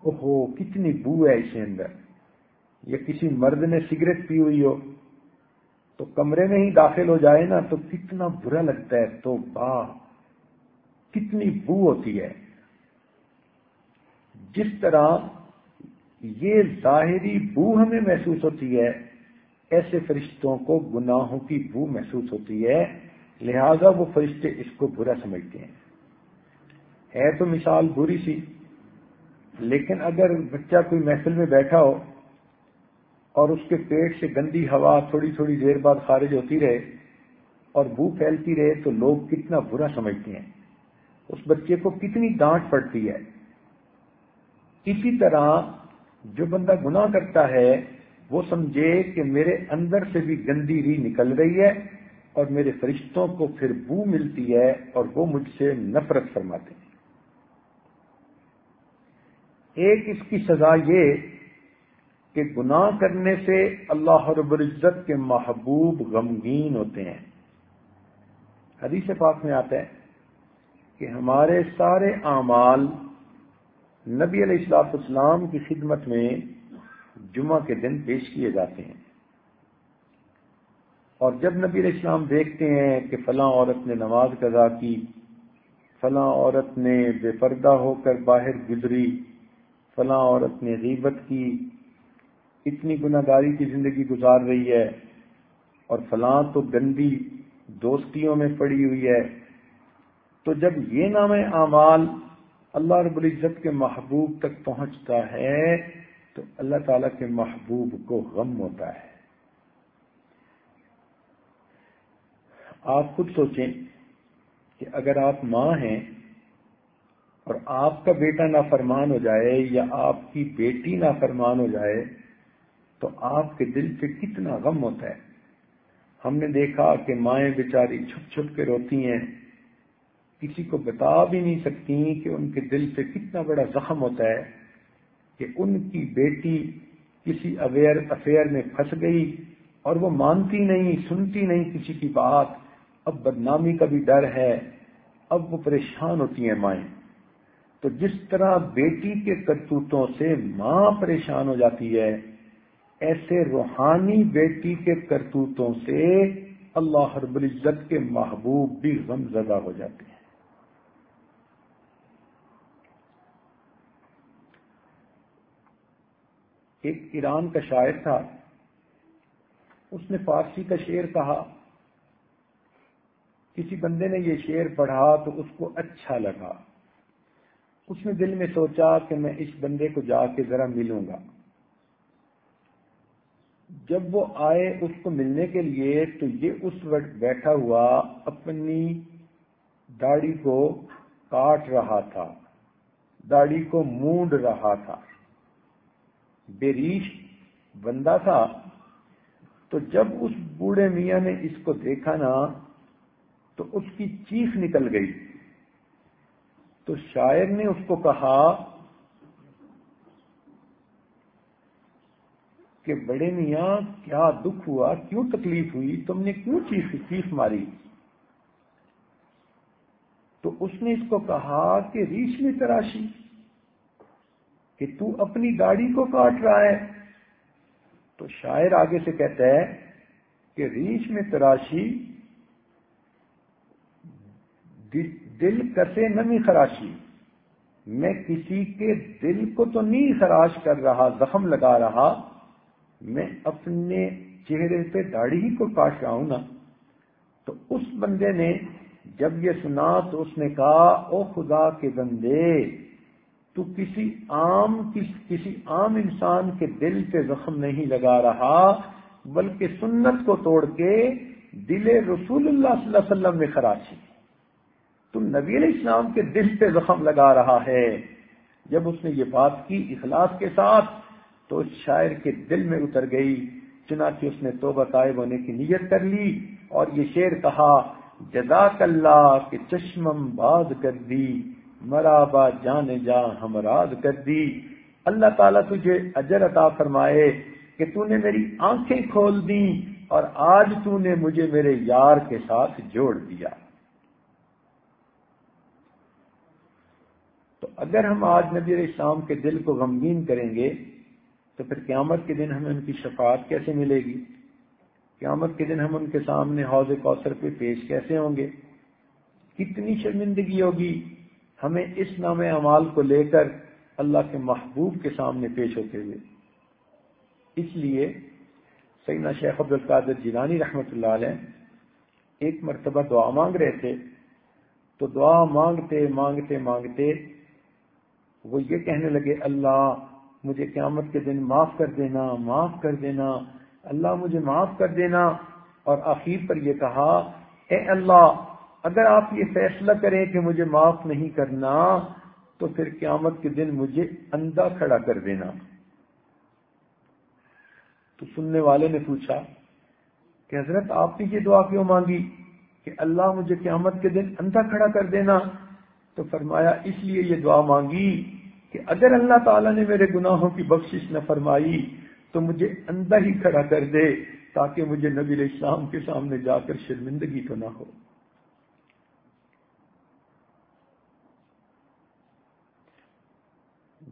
اوہو، کتنی بو ہے اس کے اندر۔ یا کسی مرد نے سگریٹ پی ہوئی ہو۔ تو کمرے میں ہی داخل ہو جائے نا تو کتنا برا لگتا ہے، تو با، کتنی بو ہوتی ہے۔ جس طرح یہ ظاہری بو ہمیں محسوس ہوتی ہے، ایسے فرشتوں کو گناہوں کی بو محسوس ہوتی ہے۔ لہذا وہ فرشتے اس کو برا سمجھتے ہیں۔ ہے تو مثال بری سی، لیکن اگر بچہ کوئی محفل میں بیٹھا ہو اور اس کے پیٹ سے گندی ہوا تھوڑی تھوڑی دیر بعد خارج ہوتی رہے اور بو پھیلتی رہے تو لوگ کتنا برا سمجھتے ہیں۔ اس بچے کو کتنی ڈانٹ پڑتی ہے۔ اسی طرح جو بندہ گناہ کرتا ہے، وہ سمجھے کہ میرے اندر سے بھی گندی ری نکل رہی ہے۔ اور میرے فرشتوں کو پھر بو ملتی ہے اور وہ مجھ سے نفرت فرماتے ہیں۔ ایک اس کی سزا یہ کہ گناہ کرنے سے اللہ رب العزت کے محبوب غمگین ہوتے ہیں۔ حدیث پاک میں آتا ہے کہ ہمارے سارے اعمال نبی علیہ السلاط اسلام کی خدمت میں جمعہ کے دن پیش کیے جاتے ہیں۔ اور جب نبی علیہ السلام دیکھتے ہیں کہ فلاں عورت نے نماز قضا کی، فلاں عورت نے بے پردہ ہو کر باہر گزری، فلاں عورت نے غیبت کی، اتنی گناہ گاری کی زندگی گزار رہی ہے اور فلاں تو گندی دوستیوں میں پڑی ہوئی ہے۔ تو جب یہ نام اعمال اللہ رب العزت کے محبوب تک پہنچتا ہے، تو اللہ تعالی کے محبوب کو غم ہوتا ہے۔ آپ خود سوچیں کہ اگر آپ ماں ہیں اور آپ کا بیٹا نافرمان ہو جائے یا آپ کی بیٹی نافرمان ہو جائے، تو آپ کے دل پہ کتنا غم ہوتا ہے۔ ہم نے دیکھا کہ مائیں بیچاری چھپ چھپ کے روتی ہیں۔ کسی کو بتا بھی نہیں سکتی کہ ان کے دل سے کتنا بڑا زخم ہوتا ہے کہ ان کی بیٹی کسی اویئر افیئر میں پھنس گئی اور وہ مانتی نہیں، سنتی نہیں کسی کی بات۔ اب بدنامی کا بھی ڈر ہے، اب وہ پریشان ہوتی ہیں مائیں۔ تو جس طرح بیٹی کے کرتوتوں سے ماں پریشان ہو جاتی ہے، ایسے روحانی بیٹی کے کرتوتوں سے اللہ رب العزت کے محبوب بھی غم زدہ ہو جاتے ہیں۔ ایک ایران کا شاعر تھا، اس نے فارسی کا شعر کہا کسی بندے نے یہ شعر پڑھا تو اس کو اچھا لگا۔ اس نے دل میں سوچا کہ میں اس بندے کو جا کے ذرا ملوں گا۔ جب وہ آئے اس کو ملنے کے لیے تو یہ اس وقت بیٹھا ہوا اپنی داڑھی کو کاٹ رہا تھا۔ داڑھی کو مونڈ رہا تھا۔ بےریش بندہ تھا۔ تو جب اس بوڑھے میاں نے اس کو دیکھا نا تو اس کی چیخ نکل گئی۔ تو شاعر نے اس کو کہا کہ بڑے میاں، کیا دکھ ہوا؟ کیوں تکلیف ہوئی؟ تم نے کیوں چیخ چیخ ماری؟ تو اس نے اس کو کہا کہ ریش میں تراشی، کہ تو اپنی گاڑی کو کاٹ رہا ہے۔ تو شاعر آگے سے کہتا ہے کہ ریچھ میں تراشی دل کسے نمی خراشی۔ میں کسی کے دل کو تو نہیں خراش کر رہا، زخم لگا رہا۔ میں اپنے چہرے پہ داڑھی ہی کو کاٹ رہا ہوں نا۔ تو اس بندے نے جب یہ سنا تو اس نے کہا، او خدا کے بندے، تو کسی عام کسی عام انسان کے دل پہ زخم نہیں لگا رہا، بلکہ سنت کو توڑ کے دل رسول اللہ صلی اللہ علیہ وسلم میں خراچی تم نبی علیہ السلام کے دل پہ زخم لگا رہا ہے۔ جب اس نے یہ بات کی اخلاص کے ساتھ، تو شاعر کے دل میں اتر گئی۔ چنانچہ اس نے توبہ طائب ہونے کی نیت کر لی اور یہ شعر کہا، جزاک اللہ کے چشمم باز کر دی مرابا جان جا ہمراز کر دی۔ اللہ تعالیٰ تجھے اجر عطا فرمائے کہ تو نے میری آنکھیں کھول دی اور آج تو نے مجھے میرے یار کے ساتھ جوڑ دیا۔ تو اگر ہم آج نبی علیہ السلام کے دل کو غمگین کریں گے، تو پھر قیامت کے دن ہمیں ان کی شفاعت کیسے ملے گی؟ قیامت کے دن ہم ان کے سامنے حوض کوثر پہ پیش کیسے ہوں گے؟ کتنی شرمندگی ہوگی ہمیں اس نام اعمال کو لے کر اللہ کے محبوب کے سامنے پیش ہوتے ہوئے۔ اس لیے سیدنا شیخ عبد القادر جیلانی رحمۃ اللہ علیہ ایک مرتبہ دعا مانگ رہے تھے۔ تو دعا مانگتے مانگتے مانگتے وہ یہ کہنے لگے، اللہ مجھے قیامت کے دن معاف کر دینا، معاف کر دینا، اللہ مجھے معاف کر دینا۔ اور آخر پر یہ کہا، اے اللہ، اگر آپ یہ فیصلہ کریں کہ مجھے معاف نہیں کرنا، تو پھر قیامت کے دن مجھے اندھا کھڑا کر دینا۔ تو سننے والے نے پوچھا، کہ حضرت آپ نے یہ دعا کیوں مانگی کہ اللہ مجھے قیامت کے دن اندھا کھڑا کر دینا؟ تو فرمایا، اس لیے یہ دعا مانگی کہ اگر اللہ تعالیٰ نے میرے گناہوں کی بخشش نہ فرمائی، تو مجھے اندھا ہی کھڑا کر دے تاکہ مجھے نبی علیہ السلام کے سامنے جا کر شرمندگی تو نہ ہو۔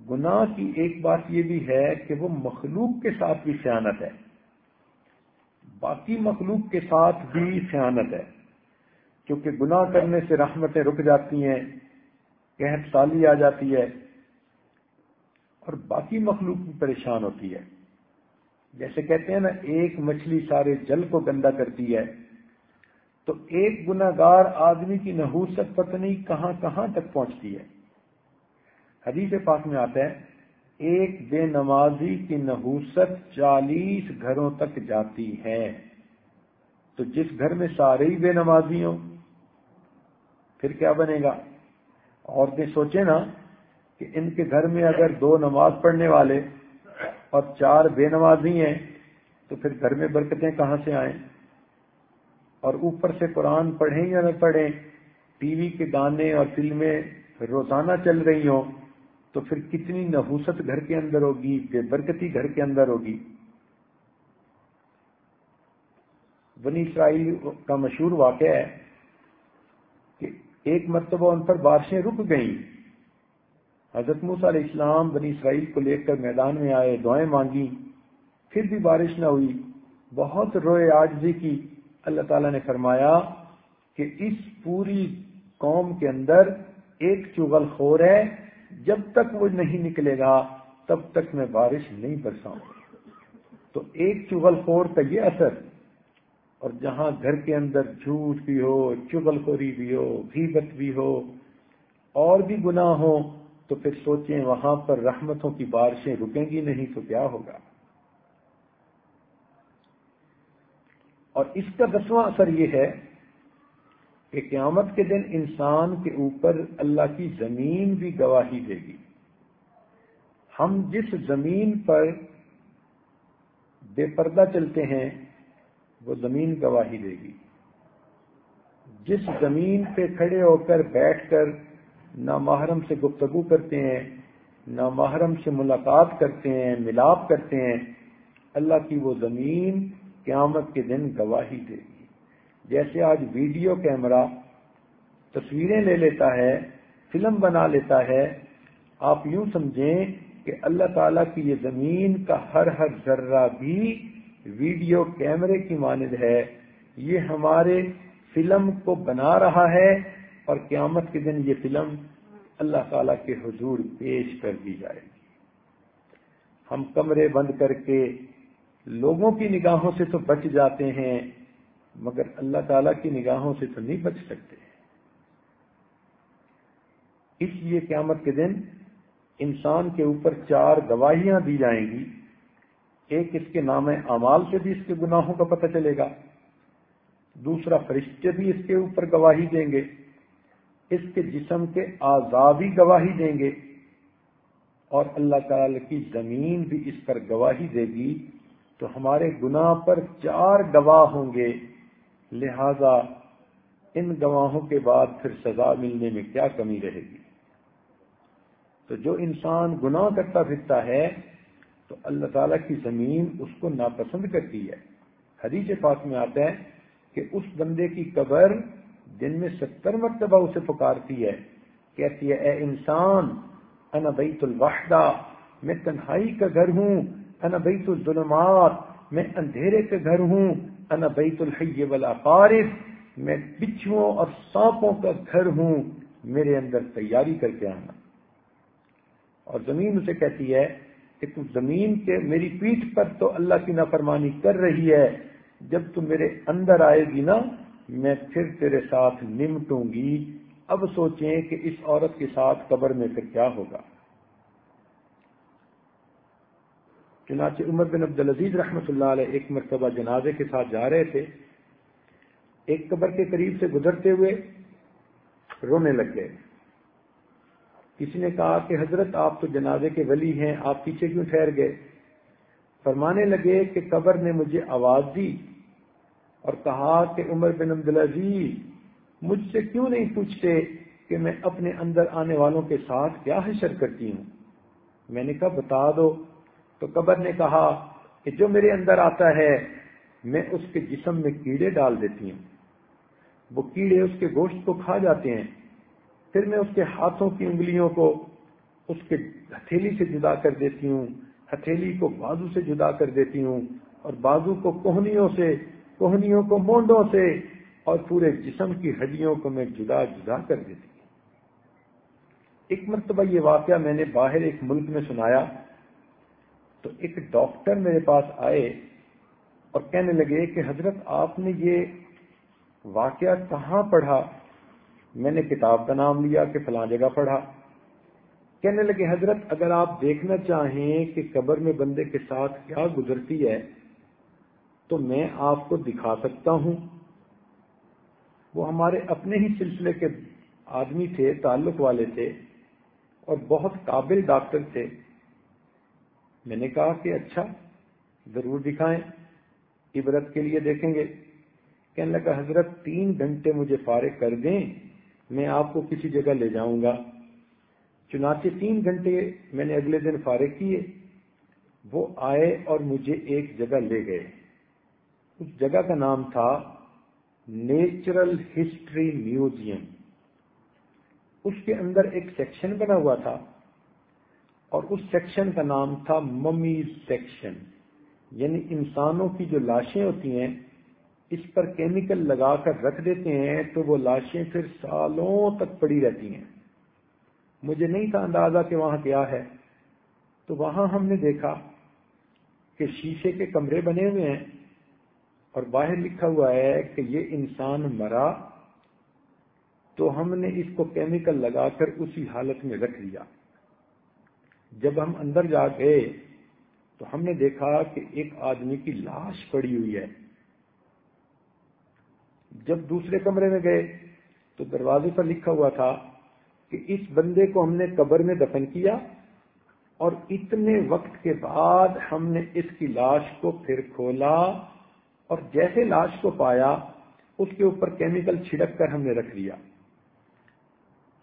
گناہ کی ایک بات یہ بھی ہے کہ وہ مخلوق کے ساتھ بھی خیانت ہے۔ باقی مخلوق کے ساتھ بھی خیانت ہے۔ کیونکہ گناہ کرنے سے رحمتیں رک جاتی ہیں قحط سالی آ جاتی ہے اور باقی مخلوق بھی پریشان ہوتی ہے۔ جیسے کہتے ہیں نا، ایک مچھلی سارے جل کو گندا کرتی ہے، تو ایک گناگار آدمی کی نحوست پتنی کہاں کہاں تک پہنچتی ہے؟ حدیث پاک میں آتا ہے، ایک بے نمازی کی نحوست چالیس گھروں تک جاتی ہے۔ تو جس گھر میں سارے ہی بے نمازی ہوں، پھر کیا بنے گا؟ عورتیں سوچیں نا کہ ان کے گھر میں اگر دو نماز پڑھنے والے اور چار بے نمازی ہیں، تو پھر گھر میں برکتیں کہاں سے آئیں؟ اور اوپر سے قرآن پڑھیں یا نہ پڑھیں، ٹی وی کے گانے اور فلمیں روزانہ چل رہی ہوں، تو پھر کتنی نحوست گھر کے اندر ہوگی، بے برکتی گھر کے اندر ہوگی؟ بنی اسرائیل کا مشہور واقعہ ہے ایک مرتبہ ان پر بارشیں رک گئیں۔ حضرت موسیٰ علیہ السلام بنی اسرائیل کو لے کر میدان میں آئے، دعائیں مانگی پھر بھی بارش نہ ہوئی۔ بہت روئے آجزی کی۔ اللہ تعالیٰ نے فرمایا کہ اس پوری قوم کے اندر ایک چغل خور ہے۔ جب تک وہ نہیں نکلے گا، تب تک میں بارش نہیں برساؤں۔ تو ایک چغل خور کا یہ اثر اور جہاں گھر کے اندر جھوٹ بھی ہو، چغل خوری بھی ہو، غیبت بھی ہو، اور بھی گناہ ہو تو پھر سوچیں وہاں پر رحمتوں کی بارشیں رکیں گی نہیں تو کیا ہوگا؟ اور اس کا دسواں اثر یہ ہے کہ قیامت کے دن انسان کے اوپر اللہ کی زمین بھی گواہی دے گی۔ ہم جس زمین پر بے پردہ چلتے ہیں وہ زمین گواہی دے گی۔ جس زمین پہ کھڑے ہو کر بیٹھ کر نہ محرم سے گفتگو کرتے ہیں، نہ محرم سے ملاقات کرتے ہیں، ملاپ کرتے ہیں، اللہ کی وہ زمین قیامت کے دن گواہی دے گی۔ جیسے آج ویڈیو کیمرہ تصویریں لے لیتا ہے، فلم بنا لیتا ہے، آپ یوں سمجھیں کہ اللہ تعالیٰ کی یہ زمین کا ہر ہر ذرہ بھی ویڈیو کیمرے کی مانند ہے، یہ ہمارے فلم کو بنا رہا ہے اور قیامت کے دن یہ فلم اللہ تعالی کے حضور پیش کر دی جائے گی۔ ہم کمرے بند کر کے لوگوں کی نگاہوں سے تو بچ جاتے ہیں، مگر اللہ تعالی کی نگاہوں سے تو نہیں بچ سکتے۔ اس لیے قیامت کے دن انسان کے اوپر چار گواہیاں دی جائیں گی۔ ایک اس کے نام اعمال سے بھی اس کے گناہوں کا پتہ چلے گا۔ دوسرا، فرشتے بھی اس کے اوپر گواہی دیں گے۔ اس کے جسم کے آزادی گواہی دیں گے۔ اور اللہ تعالی کی زمین بھی اس پر گواہی دے گی تو ہمارے گناہ پر چار گواہ ہوں گے۔ لہذا ان گواہوں کے بعد پھر سزا ملنے میں کیا کمی رہے گی؟ تو جو انسان گناہ کرتا پھرتا ہے تو اللہ تعالیٰ کی زمین اس کو ناپسند کرتی ہے۔ حدیث پاک میں آتا ہے کہ اس بندے کی قبر دن میں ستر مرتبہ اسے پکارتی ہے۔ کہتی ہے، اے انسان، انا بیت الوحدہ، میں تنہائی کا گھر ہوں۔ انا بیت الظلمات، میں اندھیرے کا گھر ہوں۔ انا بیت الحی والعقارف میں بچھوؤں اور سانپوں کا گھر ہوں۔ میرے اندر تیاری کر کے آنا۔ اور زمین اسے کہتی ہے کہ تو زمین کے میری پیٹھ پر تو اللہ کی نافرمانی کر رہی ہے، جب تم میرے اندر آئے گی نا، میں پھر تیرے ساتھ نمٹوں گی۔ اب سوچیں کہ اس عورت کے ساتھ قبر میں پھر کیا ہوگا۔ چنانچہ عمر بن عبد العزیز رحمۃ اللہ علیہ ایک مرتبہ جنازے کے ساتھ جا رہے تھے۔ ایک قبر کے قریب سے گزرتے ہوئے رونے لگ گئے۔ کسی نے کہا کہ حضرت آپ تو جنازے کے ولی ہیں، آپ پیچھے کیوں ٹھہر گئے؟ فرمانے لگے کہ قبر نے مجھے آواز دی اور کہا کہ عمر بن عبدالعزیز، مجھ سے کیوں نہیں پوچھتے کہ میں اپنے اندر آنے والوں کے ساتھ کیا حشر کرتی ہوں؟ میں نے کہا، بتا دو۔ تو قبر نے کہا کہ جو میرے اندر آتا ہے، میں اس کے جسم میں کیڑے ڈال دیتی ہوں۔ وہ کیڑے اس کے گوشت کو کھا جاتے ہیں۔ پھر میں اس کے ہاتھوں کی انگلیوں کو اس کے ہتھیلی سے جدا کر دیتی ہوں، ہتھیلی کو بازو سے جدا کر دیتی ہوں اور بازو کو کوہنیوں سے، کوہنیوں کو مونڈوں سے اور پورے جسم کی ہڈیوں کو میں جدا جدا کر دیتی ہوں۔ ایک مرتبہ یہ واقعہ میں نے باہر ایک ملک میں سنایا، تو ایک ڈاکٹر میرے پاس آئے اور کہنے لگے کہ حضرت آپ نے یہ واقعہ کہاں پڑھا؟ میں نے کتاب کا نام لیا کہ فلاں جگہ پڑھا۔ کہنے لگے، حضرت، اگر آپ دیکھنا چاہیں کہ قبر میں بندے کے ساتھ کیا گزرتی ہے، تو میں آپ کو دکھا سکتا ہوں۔ وہ ہمارے اپنے ہی سلسلے کے آدمی تھے، تعلق والے تھے اور بہت قابل ڈاکٹر تھے۔ میں نے کہا کہ اچھا ضرور دکھائیں، عبرت کے لیے دیکھیں گے۔ کہنے لگا، حضرت، تین گھنٹے مجھے فارغ کر دیں۔ میں آپ کو کسی جگہ لے جاؤں گا۔ چنانچہ تین گھنٹے میں نے اگلے دن فارغ کیے۔ وہ آئے اور مجھے ایک جگہ لے گئے۔ اس جگہ کا نام تھا نیچرل ہسٹری میوزیم۔ اس کے اندر ایک سیکشن بنا ہوا تھا اور اس سیکشن کا نام تھا ممیز سیکشن۔ یعنی انسانوں کی جو لاشیں ہوتی ہیں اس پر کیمیکل لگا کر رکھ دیتے ہیں تو وہ لاشیں پھر سالوں تک پڑی رہتی ہیں۔ مجھے نہیں تھا اندازہ کہ وہاں کیا ہے۔ تو وہاں ہم نے دیکھا کہ شیشے کے کمرے بنے ہوئے ہیں اور باہر لکھا ہوا ہے کہ یہ انسان مرا تو ہم نے اس کو کیمیکل لگا کر اسی حالت میں رکھ لیا۔ جب ہم اندر جا گئے تو ہم نے دیکھا کہ ایک آدمی کی لاش پڑی ہوئی ہے۔ جب دوسرے کمرے میں گئے تو دروازے پر لکھا ہوا تھا کہ اس بندے کو ہم نے قبر میں دفن کیا اور اتنے وقت کے بعد ہم نے اس کی لاش کو پھر کھولا اور جیسے لاش کو پایا، اس کے اوپر کیمیکل چھڑک کر ہم نے رکھ لیا۔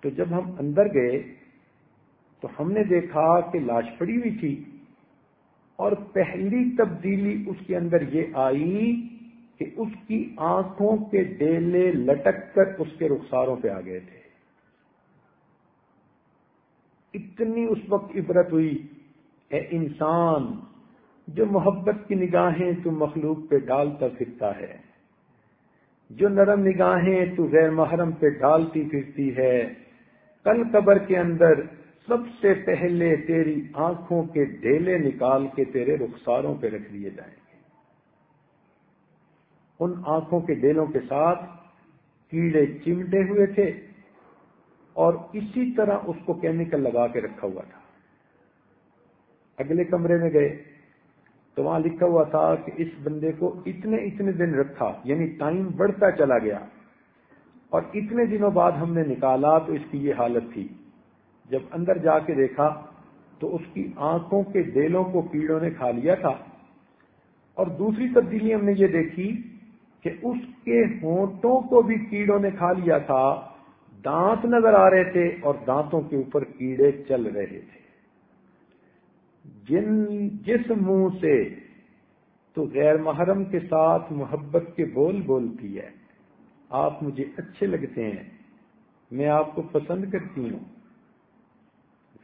تو جب ہم اندر گئے تو ہم نے دیکھا کہ لاش پڑی ہوئی تھی اور پہلی تبدیلی اس کے اندر یہ آئی کہ اس کی آنکھوں کے ڈیلے لٹک کر اس کے رخساروں پہ آ گئے تھے۔ اتنی اس وقت عبرت ہوئی، اے انسان، جو محبت کی نگاہیں تو مخلوق پہ ڈالتا پھرتا ہے، جو نرم نگاہیں تو غیر محرم پہ ڈالتی پھرتی ہے۔ کل قبر کے اندر سب سے پہلے تیری آنکھوں کے ڈیلے نکال کے تیرے رخساروں پہ رکھ لیے جائیں۔ ان آنکھوں کے ڈیلوں کے ساتھ کیڑے چمٹے ہوئے تھے اور اسی طرح اس کو کیمیکل لگا کے رکھا ہوا تھا۔ اگلے کمرے میں گئے تو وہاں لکھا ہوا تھا کہ اس بندے کو اتنے اتنے دن رکھا یعنی ٹائم بڑھتا چلا گیا۔ اور اتنے دنوں بعد ہم نے نکالا تو اس کی یہ حالت تھی۔ جب اندر جا کے دیکھا تو اس کی آنکھوں کے ڈیلوں کو کیڑوں نے کھا لیا تھا۔ اور دوسری تبدیلی ہم نے یہ دیکھی کہ اس کے ہونٹوں کو بھی کیڑوں نے کھا لیا تھا، دانت نظر آ رہے تھے اور دانتوں کے اوپر کیڑے چل رہے تھے۔ جن جس منہ سے تو غیر محرم کے ساتھ محبت کے بول بولتی ہے۔ آپ مجھے اچھے لگتے ہیں، میں آپ کو پسند کرتی ہوں۔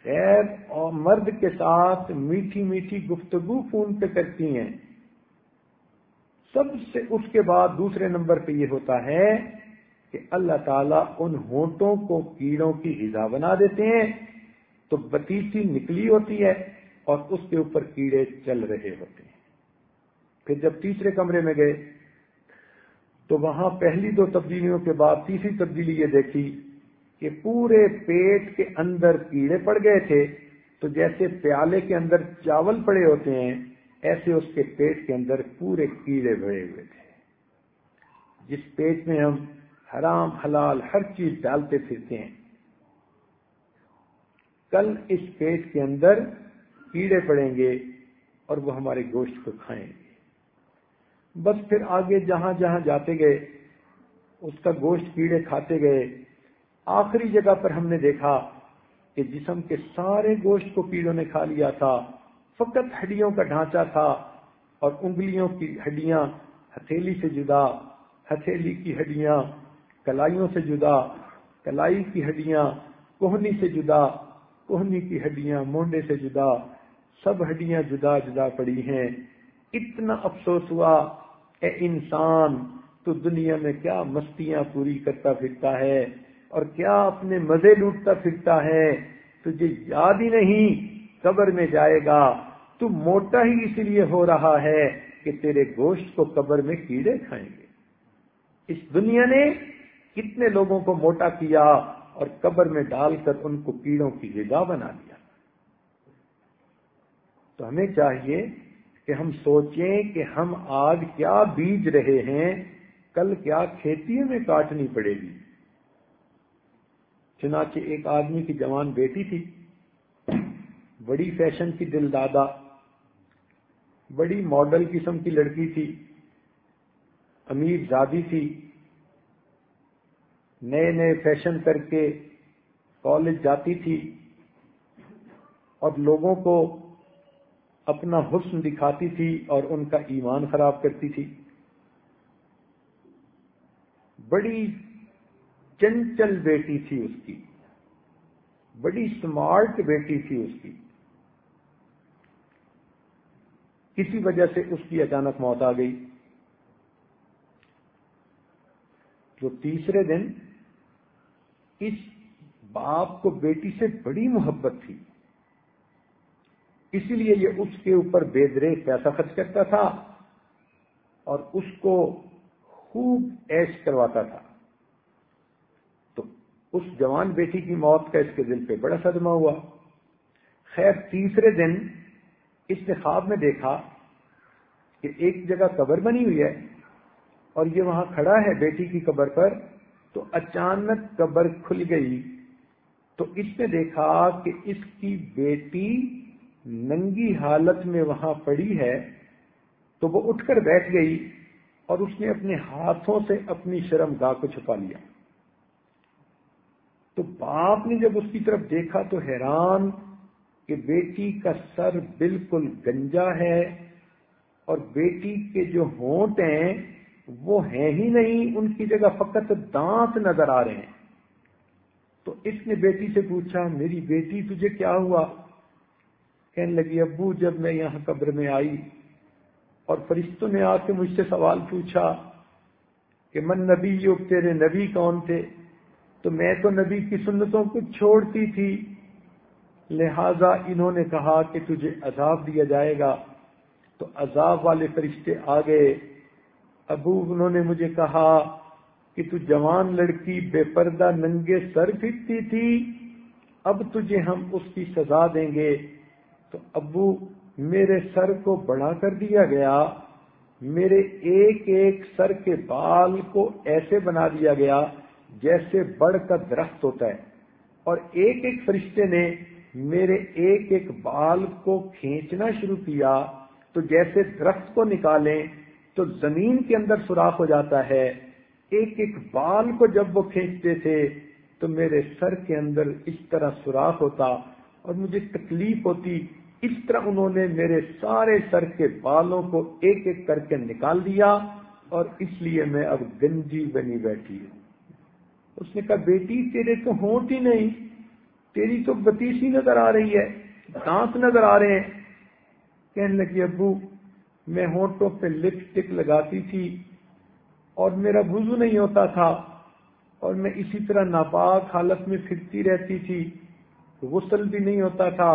غیر اور مرد کے ساتھ میٹھی میٹھی گفتگو فون پہ کرتی ہیں۔ سب سے اس کے بعد دوسرے نمبر پہ یہ ہوتا ہے کہ اللہ تعالیٰ ان ہونٹوں کو کیڑوں کی غذا بنا دیتے ہیں۔ تو بتیسی نکلی ہوتی ہے اور اس کے اوپر کیڑے چل رہے ہوتے ہیں۔ پھر جب تیسرے کمرے میں گئے تو وہاں پہلی دو تبدیلیوں کے بعد تیسری تبدیلی یہ دیکھی کہ پورے پیٹ کے اندر کیڑے پڑ گئے تھے۔ تو جیسے پیالے کے اندر چاول پڑے ہوتے ہیں ایسے اس کے پیٹ کے اندر پورے کیڑے بھرے ہوئے تھے۔ جس پیٹ میں ہم حرام، حلال، ہر چیز ڈالتے پھرتے ہیں۔ کل اس پیٹ کے اندر کیڑے پڑیں گے اور وہ ہمارے گوشت کو کھائیں گے۔ بس پھر آگے جہاں جہاں جاتے گئے، اس کا گوشت کیڑے کھاتے گئے۔ آخری جگہ پر ہم نے دیکھا کہ جسم کے سارے گوشت کو کیڑوں نے کھا لیا تھا۔ فقط ہڈیوں کا ڈھانچہ تھا اور انگلیوں کی ہڈیاں، ہتھیلی سے جدا، ہتھیلی کی ہڈیاں، کلائیوں سے جدا، کلائی کی ہڈیاں، کوہنی سے جدا، کوہنی کی ہڈیاں، مونڈے سے جدا، سب ہڈیاں جدا جدا پڑی ہیں۔ اتنا افسوس ہوا اے انسان تو دنیا میں کیا مستیاں پوری کرتا پھرتا ہے اور کیا اپنے مزے لوٹتا پھرتا ہے۔ تجھے یاد ہی نہیں، قبر میں جائے گا۔ تو موٹا ہی اس لیے ہو رہا ہے کہ تیرے گوشت کو قبر میں کیڑے کھائیں گے۔ اس دنیا نے کتنے لوگوں کو موٹا کیا اور قبر میں ڈال کر ان کو کیڑوں کی جگہ بنا دیا۔ تو ہمیں چاہیے کہ ہم سوچیں کہ ہم آج کیا بیج رہے ہیں، کل کیا کھیتی میں کاٹنی پڑے گی۔ چنانچہ ایک آدمی کی جوان بیٹی تھی، بڑی فیشن کی دل دادا۔ بڑی ماڈل قسم کی لڑکی تھی، امیر زادی تھی، نئے نئے فیشن کر کے کالج جاتی تھی اور لوگوں کو اپنا حسن دکھاتی تھی اور ان کا ایمان خراب کرتی تھی۔ بڑی چنچل بیٹی تھی اس کی، بڑی اسمارٹ بیٹی تھی اس کی۔ کسی وجہ سے اس کی اچانک موت آ گئی۔ جو تیسرے دن اس باپ کو بیٹی سے بڑی محبت تھی، اسی لیے یہ اس کے اوپر بے درے پیسہ خرچ کرتا تھا اور اس کو خوب ایش کرواتا تھا۔ تو اس جوان بیٹی کی موت کا اس کے دل پہ بڑا صدمہ ہوا۔ خیر، تیسرے دن اس نے خواب میں دیکھا کہ ایک جگہ قبر بنی ہوئی ہے اور یہ وہاں کھڑا ہے بیٹی کی قبر پر، تو اچانک قبر کھل گئی۔ تو اس نے دیکھا کہ اس کی بیٹی ننگی حالت میں وہاں پڑی ہے۔ تو وہ اٹھ کر بیٹھ گئی اور اس نے اپنے ہاتھوں سے اپنی شرم گاہ کو چھپا لیا۔ تو باپ نے جب اس کی طرف دیکھا تو حیران کہ بیٹی کا سر بالکل گنجا ہے۔ اور بیٹی کے جو ہونٹ ہیں، وہ ہیں ہی نہیں، ان کی جگہ فقط دانت نظر آ رہے ہیں۔ تو اس نے بیٹی سے پوچھا، میری بیٹی، تجھے کیا ہوا؟ کہنے لگی، ابو، جب میں یہاں قبر میں آئی اور فرشتوں نے آ کے مجھ سے سوال پوچھا کہ من نبی جو تیرے نبی کون تھے؟ تو میں تو نبی کی سنتوں کو چھوڑتی تھی، لہذا انہوں نے کہا کہ تجھے عذاب دیا جائے گا۔ تو عذاب والے فرشتے آ گئے۔ ابو، انہوں نے مجھے کہا کہ تو جوان لڑکی بے پردہ ننگے سر پھرتی تھی، اب تجھے ہم اس کی سزا دیں گے۔ تو ابو، میرے سر کو بڑا کر دیا گیا۔ میرے ایک ایک سر کے بال کو ایسے بنا دیا گیا جیسے بڑھ کا درخت ہوتا ہے۔ اور ایک ایک فرشتے نے میرے ایک ایک بال کو کھینچنا شروع کیا۔ تو جیسے درخت کو نکالیں تو زمین کے اندر سوراخ ہو جاتا ہے۔ ایک ایک بال کو جب وہ کھینچتے تھے تو میرے سر کے اندر اس طرح سوراخ ہوتا اور مجھے تکلیف ہوتی۔ اس طرح انہوں نے میرے سارے سر کے بالوں کو ایک ایک کر کے نکال دیا اور اس لیے میں اب گنجی بنی بیٹھی ہوں۔ اس نے کہا، بیٹی، تیرے تو ہونٹ ہی نہیں، تیری تو بتیسی نظر آ رہی ہے، دانت نظر آ رہے ہیں۔ کہنے لگی، ابو، میں ہونٹوں پہ لپسٹک لگاتی تھی اور میرا وضو نہیں ہوتا تھا اور میں اسی طرح ناپاک حالت میں پھرتی رہتی تھی، غسل بھی نہیں ہوتا تھا.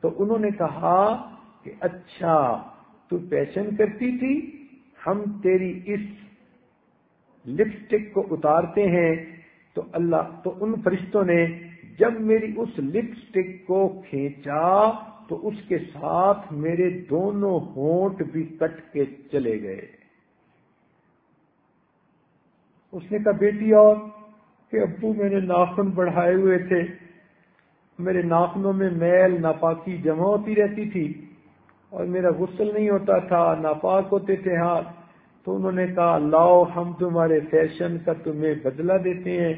تو انہوں نے کہا کہ اچھا تو پیشن کرتی تھی، ہم تیری اس لپسٹک کو اتارتے ہیں. تو اللہ، تو ان فرشتوں نے جب میری اس لپسٹک کو کھینچا تو اس کے ساتھ میرے دونوں ہونٹ بھی کٹ کے چلے گئے۔ اس نے کہا، بیٹی اور، کہ ابو میں نے ناخن بڑھائے ہوئے تھے۔ میرے ناخنوں میں میل ناپاکی جمع ہوتی رہتی تھی اور میرا غسل نہیں ہوتا تھا، ناپاک ہوتے تھے۔ ہاتھ تو انہوں نے کہا، لاؤ، ہم تمہارے فیشن کا تمہیں بدلہ دیتے ہیں۔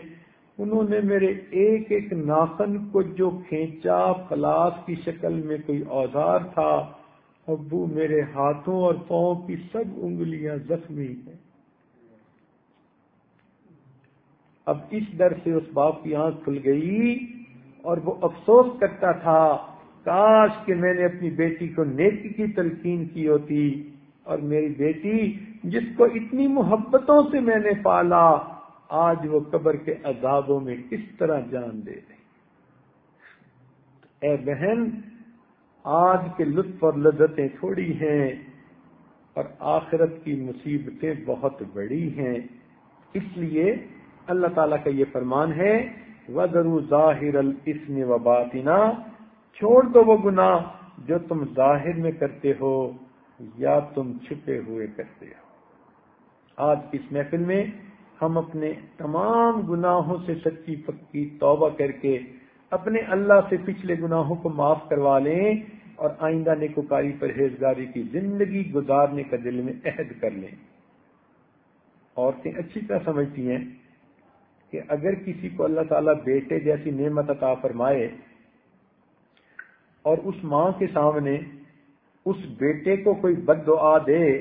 انہوں نے میرے ایک ایک ناخن کو جو کھینچا، پلاس کی شکل میں کوئی اوزار تھا ابو میرے ہاتھوں اور پاؤں کی سب انگلیاں زخمی ہیں۔ اب اس در سے اس باپ کی آنکھ کھل گئی اور وہ افسوس کرتا تھا، کاش کہ میں نے اپنی بیٹی کو نیکی کی تلقین کی ہوتی اور میری بیٹی جس کو اتنی محبتوں سے میں نے پالا آج وہ قبر کے عذابوں میں کس طرح جان دے رہی اے بہن، آج کے لطف اور لذتیں تھوڑی ہیں اور آخرت کی مصیبتیں بہت بڑی ہیں۔ اس لیے اللہ تعالیٰ کا یہ فرمان ہے وزرو ظاہر الاسم و چھوڑ دو وہ گناہ جو تم ظاہر میں کرتے ہو یا تم چھپے ہوئے کرتے ہو۔ آج اس محفل میں ہم اپنے تمام گناہوں سے سچی پکی توبہ کر کے اپنے اللہ سے پچھلے گناہوں کو معاف کروا لیں اور آئندہ نکوکاری پرہیزگاری کی زندگی گزارنے کا دل میں عہد کر لیں۔ عورتیں اچھی طرح سمجھتی ہیں کہ اگر کسی کو اللہ تعالیٰ بیٹے جیسی نعمت عطا فرمائے اور اس ماں کے سامنے اس بیٹے کو کوئی بد دعا دے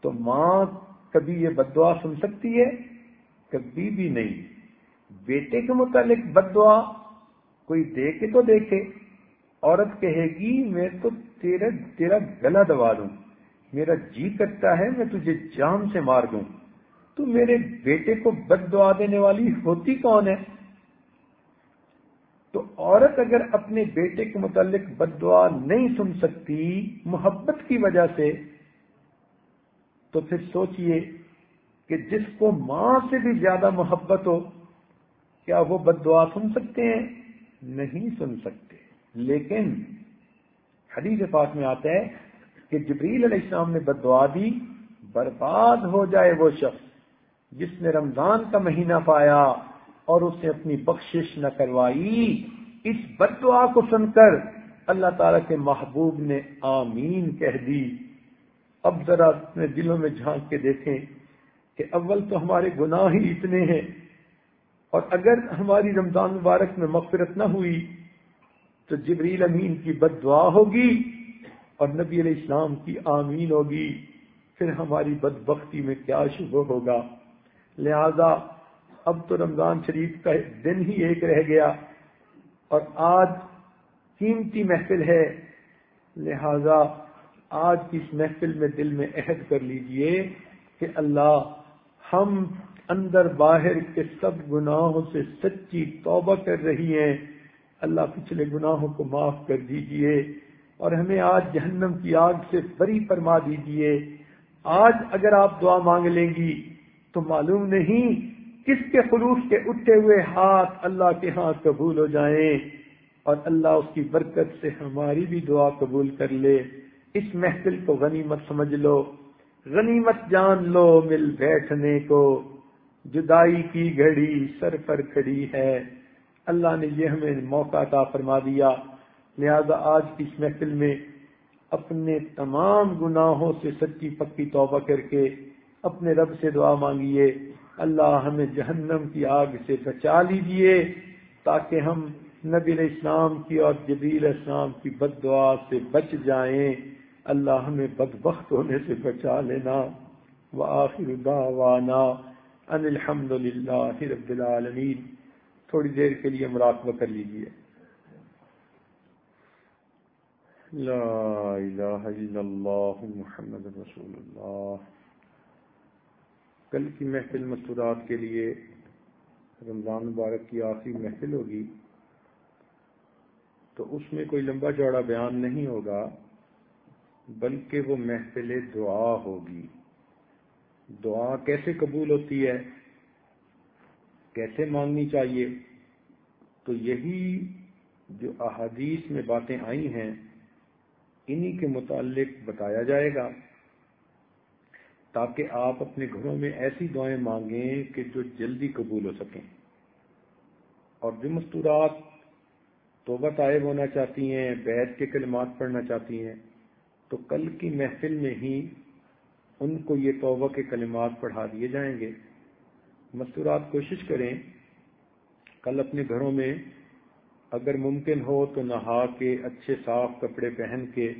تو ماں کبھی یہ بد دعا سن سکتی ہے، کبھی بھی نہیں۔ بیٹے کے متعلق بد دعا کوئی دے کے تو دیکھے، عورت کہے گی، میں تو تیرا تیرا گلا دبا دوں۔ میرا جی کرتا ہے، میں تجھے جان سے مار دوں۔ تو میرے بیٹے کو بد دعا دینے والی ہوتی کون ہے؟ تو عورت اگر اپنے بیٹے کے متعلق بد دعا نہیں سن سکتی، محبت کی وجہ سے تو پھر سوچئے کہ جس کو ماں سے بھی زیادہ محبت ہو، کیا وہ بد دعا سن سکتے ہیں؟ نہیں سن سکتے۔ لیکن حدیث پاک میں آتا ہے کہ جبریل علیہ السلام نے بد دعا دی، برباد ہو جائے وہ شخص جس نے رمضان کا مہینہ پایا اور اسے اپنی بخشش نہ کروائی۔ اس بد دعا کو سن کر اللہ تعالی کے محبوب نے آمین کہہ دی۔ اب ذرا اپنے دلوں میں جھانک کے دیکھیں کہ اول تو ہمارے گناہ ہی اتنے ہیں۔ اور اگر ہماری رمضان مبارک میں مغفرت نہ ہوئی تو جبریل امین کی بد دعا ہوگی اور نبی علیہ السلام کی آمین ہوگی۔ پھر ہماری بد بختی میں کیا شبہ ہوگا؟ لہذا اب تو رمضان شریف کا دن ہی ایک رہ گیا اور آج قیمتی محفل ہے۔ لہذا آج کی اس محفل میں دل میں عہد کر لیجیے کہ اللہ ہم اندر باہر کے سب گناہوں سے سچی توبہ کر رہی ہیں۔ اللہ پچھلے گناہوں کو معاف کر دیجیے اور ہمیں آج جہنم کی آگ سے بری فرما دیجیے۔ آج اگر آپ دعا مانگ لیں گی تو معلوم نہیں کس کے خلوص کے اٹھے ہوئے ہاتھ اللہ کے ہاتھ قبول ہو جائیں اور اللہ اس کی برکت سے ہماری بھی دعا قبول کر لے۔ اس محفل کو غنیمت سمجھ لو، غنیمت جان لو مل بیٹھنے کو۔ جدائی کی گھڑی سر پر کھڑی ہے۔ اللہ نے یہ ہمیں موقع عطا فرما دیا۔ لہذا آج کی اس محفل میں اپنے تمام گناہوں سے سچی پکی توبہ کر کے اپنے رب سے دعا مانگیے۔ اللہ ہمیں جہنم کی آگ سے بچا لیجیے تاکہ ہم نبی اسلام کی اور جبیل اسلام کی بد دعا سے بچ جائیں۔ اللہ ہمیں بدبخت ہونے سے بچا لینا وآخر دعوانا ان الحمد للہ رب العالمین۔ تھوڑی دیر کے لیے مراقبہ کر لیجیے لا الہ الا اللہ محمد رسول اللہ۔ کل کی محفل مستورات کے لیے رمضان مبارک کی آخری محفل ہوگی۔ تو اس میں کوئی لمبا چوڑا بیان نہیں ہوگا۔ بلکہ وہ محفل دعا ہوگی۔ دعا کیسے قبول ہوتی ہے؟ کیسے مانگنی چاہیے؟ تو یہی جو احادیث میں باتیں آئی ہیں، انہی کے متعلق بتایا جائے گا۔ تاکہ آپ اپنے گھروں میں ایسی دعائیں مانگیں کہ جو جلدی قبول ہو سکیں۔ اور جو مستورات توبہ طائب ہونا چاہتی ہیں بیت کے کلمات پڑھنا چاہتی ہیں تو کل کی محفل میں ہی ان کو یہ توبہ کے کلمات پڑھا دیے جائیں گے۔ مستورات کوشش کریں، کل اپنے گھروں میں اگر ممکن ہو تو نہا کے اچھے صاف کپڑے پہن کے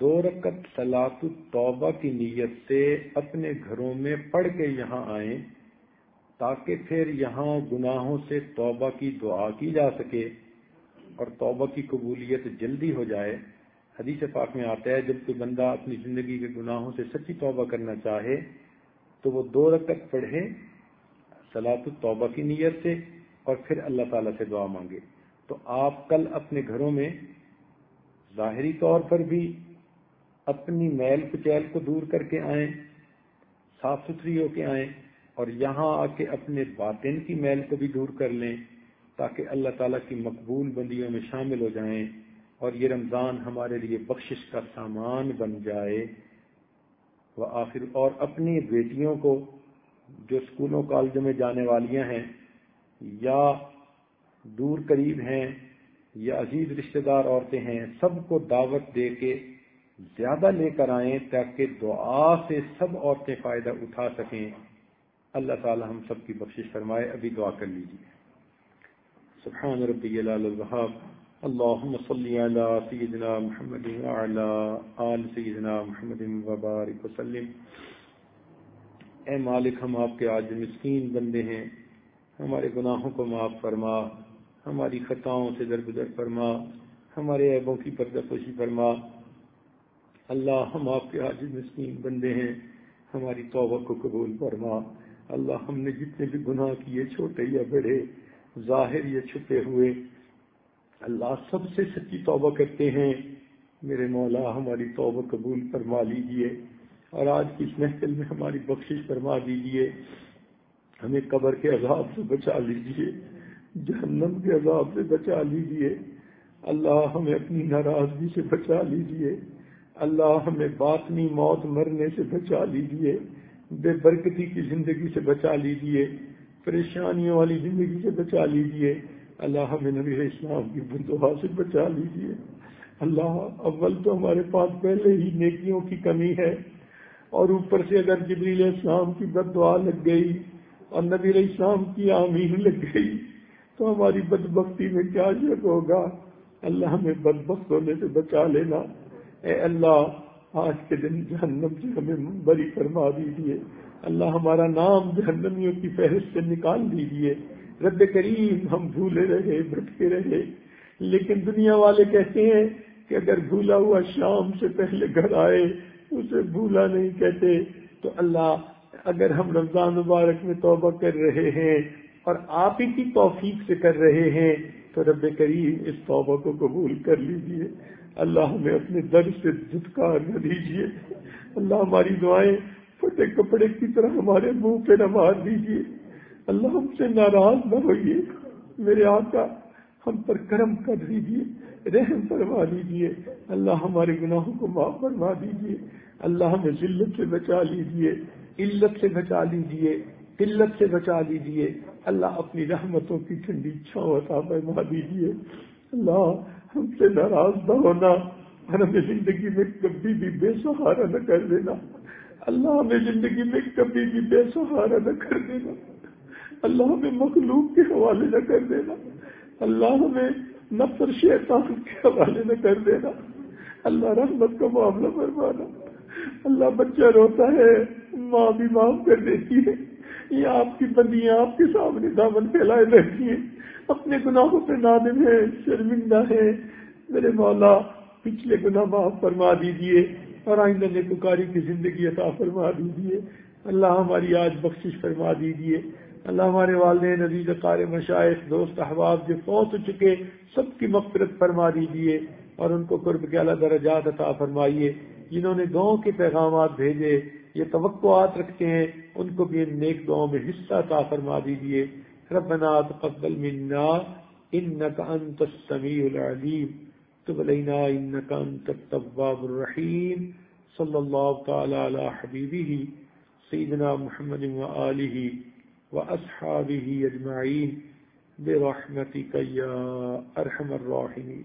دو رکت سلاط توبہ کی نیت سے اپنے گھروں میں پڑھ کے یہاں آئیں تاکہ پھر یہاں گناہوں سے توبہ کی دعا کی جا سکے اور توبہ کی قبولیت جلدی ہو جائے۔ حدیث پاک میں آتا ہے، جب کوئی بندہ اپنی زندگی کے گناہوں سے سچی توبہ کرنا چاہے، تو وہ دو رکت پڑھے سلاط توبہ کی نیت سے اور پھر اللہ تعالیٰ سے دعا مانگے۔ تو آپ کل اپنے گھروں میں ظاہری طور پر بھی اپنی میل کچیل کو دور کر کے آئیں، صاف ستھری ہو کے آئیں اور یہاں آ کے اپنے باطن کی میل کو بھی دور کر لیں تاکہ اللہ تعالیٰ کی مقبول بندیوں میں شامل ہو جائیں۔ اور یہ رمضان ہمارے لیے بخشش کا سامان بن جائے۔ وہ آخر اور اپنی بیٹیوں کو جو اسکولوں کالجوں میں جانے والیاں ہیں، یا دور قریب ہیں، یا عزیز رشتہ دار عورتیں ہیں، سب کو دعوت دے کے زیادہ لے کر آئیں تاکہ دعا سے سب عورتیں فائدہ اٹھا سکیں۔ اللہ تعالی ہم سب کی بخشش فرمائے، ابھی دعا کر لیجیے سبحان ربی الحب اللهم صل على سيدنا محمد وعلى آل سيدنا محمد وبارك وسلم. اے مالک، ہم آپ کے آج مسکین بندے ہیں. ہمارے گناہوں کو معاف فرما. ہماری خطاؤں سے درگزر فرما. ہمارے عیبوں کی پردہ پوشی فرما. اللہ، ہم آپ کے حاجر مسکین بندے ہیں. ہماری توبہ کو قبول فرما. اللہ، ہم نے جتنے بھی گناہ کیے، چھوٹے یا بڑے، ظاہر یا چھپے ہوئے اللہ سب سے سچی توبہ کرتے ہیں۔ میرے مولا، ہماری توبہ قبول فرما لیجیے اور آج کی اس محفل میں ہماری بخشش فرما دیجیے ہمیں قبر کے عذاب سے بچا لیجیے، جہنم کے عذاب سے بچا لیجیے۔ اللہ ہمیں اپنی ناراضگی سے بچا لیجیے۔ اللہ ہمیں باطنی موت مرنے سے بچا لیجیے۔ بے برکتی کی زندگی سے بچا لیجیے۔ پریشانیوں والی زندگی سے بچا لیجیے۔ اللہ ہمیں نبی اسلام کی بندوہا سے بچا لیجیے۔ اللہ اول تو ہمارے پاس پہلے ہی نیکیوں کی کمی ہے۔ اور اوپر سے اگر جبریل اسلام کی بد دعا لگ گئی اور نبی اسلام کی آمین لگ گئی، تو ہماری بد بختی میں کیا شک ہوگا؟ اللہ ہمیں بدبخت ہونے سے بچا لینا۔ اے اللہ، آج کے دن جہنم سے ہمیں بری فرما دیجیے اللہ ہمارا نام جہنمیوں کی فہرست سے نکال دیجیے رب کریم، ہم بھولے رہے، بھٹکے رہے۔ لیکن دنیا والے کہتے ہیں کہ اگر بھولا ہوا شام سے پہلے گھر آئے، اسے بھولا نہیں کہتے۔ تو اللہ، اگر ہم رمضان مبارک میں توبہ کر رہے ہیں اور آپ ہی کی توفیق سے کر رہے ہیں، تو رب کریم اس توبہ کو قبول کر لیجیے اللہ ہمیں اپنے در سے دھتکار نہ دیجیے اللہ ہماری دعائیں پھٹے کپڑے کی طرح ہمارے منہ پہ نہ مار دیجیے اللہ ہم سے ناراض نہ ہوئیے۔ میرے آقا، ہم پر کرم کر دیجیے رحم فرما دیجیے اللہ ہمارے گناہوں کو معاف فرما دیجیے اللہ ہمیں ذلت سے بچا لیجیے علت سے بچا لیجیے قلت سے بچا لیجیے اللہ اپنی رحمتوں کی ٹھنڈی چھاؤں عطا فرما دیجیے اللہ ہم سے ناراض نہ ہونا اور ہمیں زندگی میں کبھی بھی بے سہارا نہ کر دینا۔ اللہ ہمیں زندگی میں کبھی بھی بے سہارا نہ کر دینا۔ اللہ ہمیں مخلوق کے حوالے نہ کر دینا۔ اللہ ہمیں نفر شیطان کے حوالے نہ کر دینا۔ اللہ رحمت کا معاملہ فرمانا۔ اللہ بچہ روتا ہے، ماں بھی معاف کر دیتی ہے۔ یہ آپ کی بندیاں آپ کے سامنے دامن پھیلائے رہتی ہیں۔ اپنے گناہوں پہ نادم ہے، شرمندہ ہے۔ میرے مولا، پچھلے گناہ معاف فرما دیجیے اور آئندہ نے پکاری کی زندگی عطا فرما دیجیے اللہ ہماری آج بخشش فرما دیجیے اللہ ہمارے والدین، عزیز قار مشائق دوست، احباب، جو فوت ہو چکے، سب کی مغفرت فرما دیجیے اور ان کو قرب کے اعلیٰ درجات عطا فرمائیے۔ جنہوں نے گاؤں کے پیغامات بھیجے، یہ توقعات رکھتے ہیں، ان کو بھی ان نیک گاؤں میں حصہ عطا فرما دیجیے ربنا تقبل منا انك انت السميع العليم تب علينا انك انت التواب الرحيم صلى الله تعالى على حبيبه سيدنا محمد وآله وأصحابه أجمعين برحمتك يا أرحم الراحمين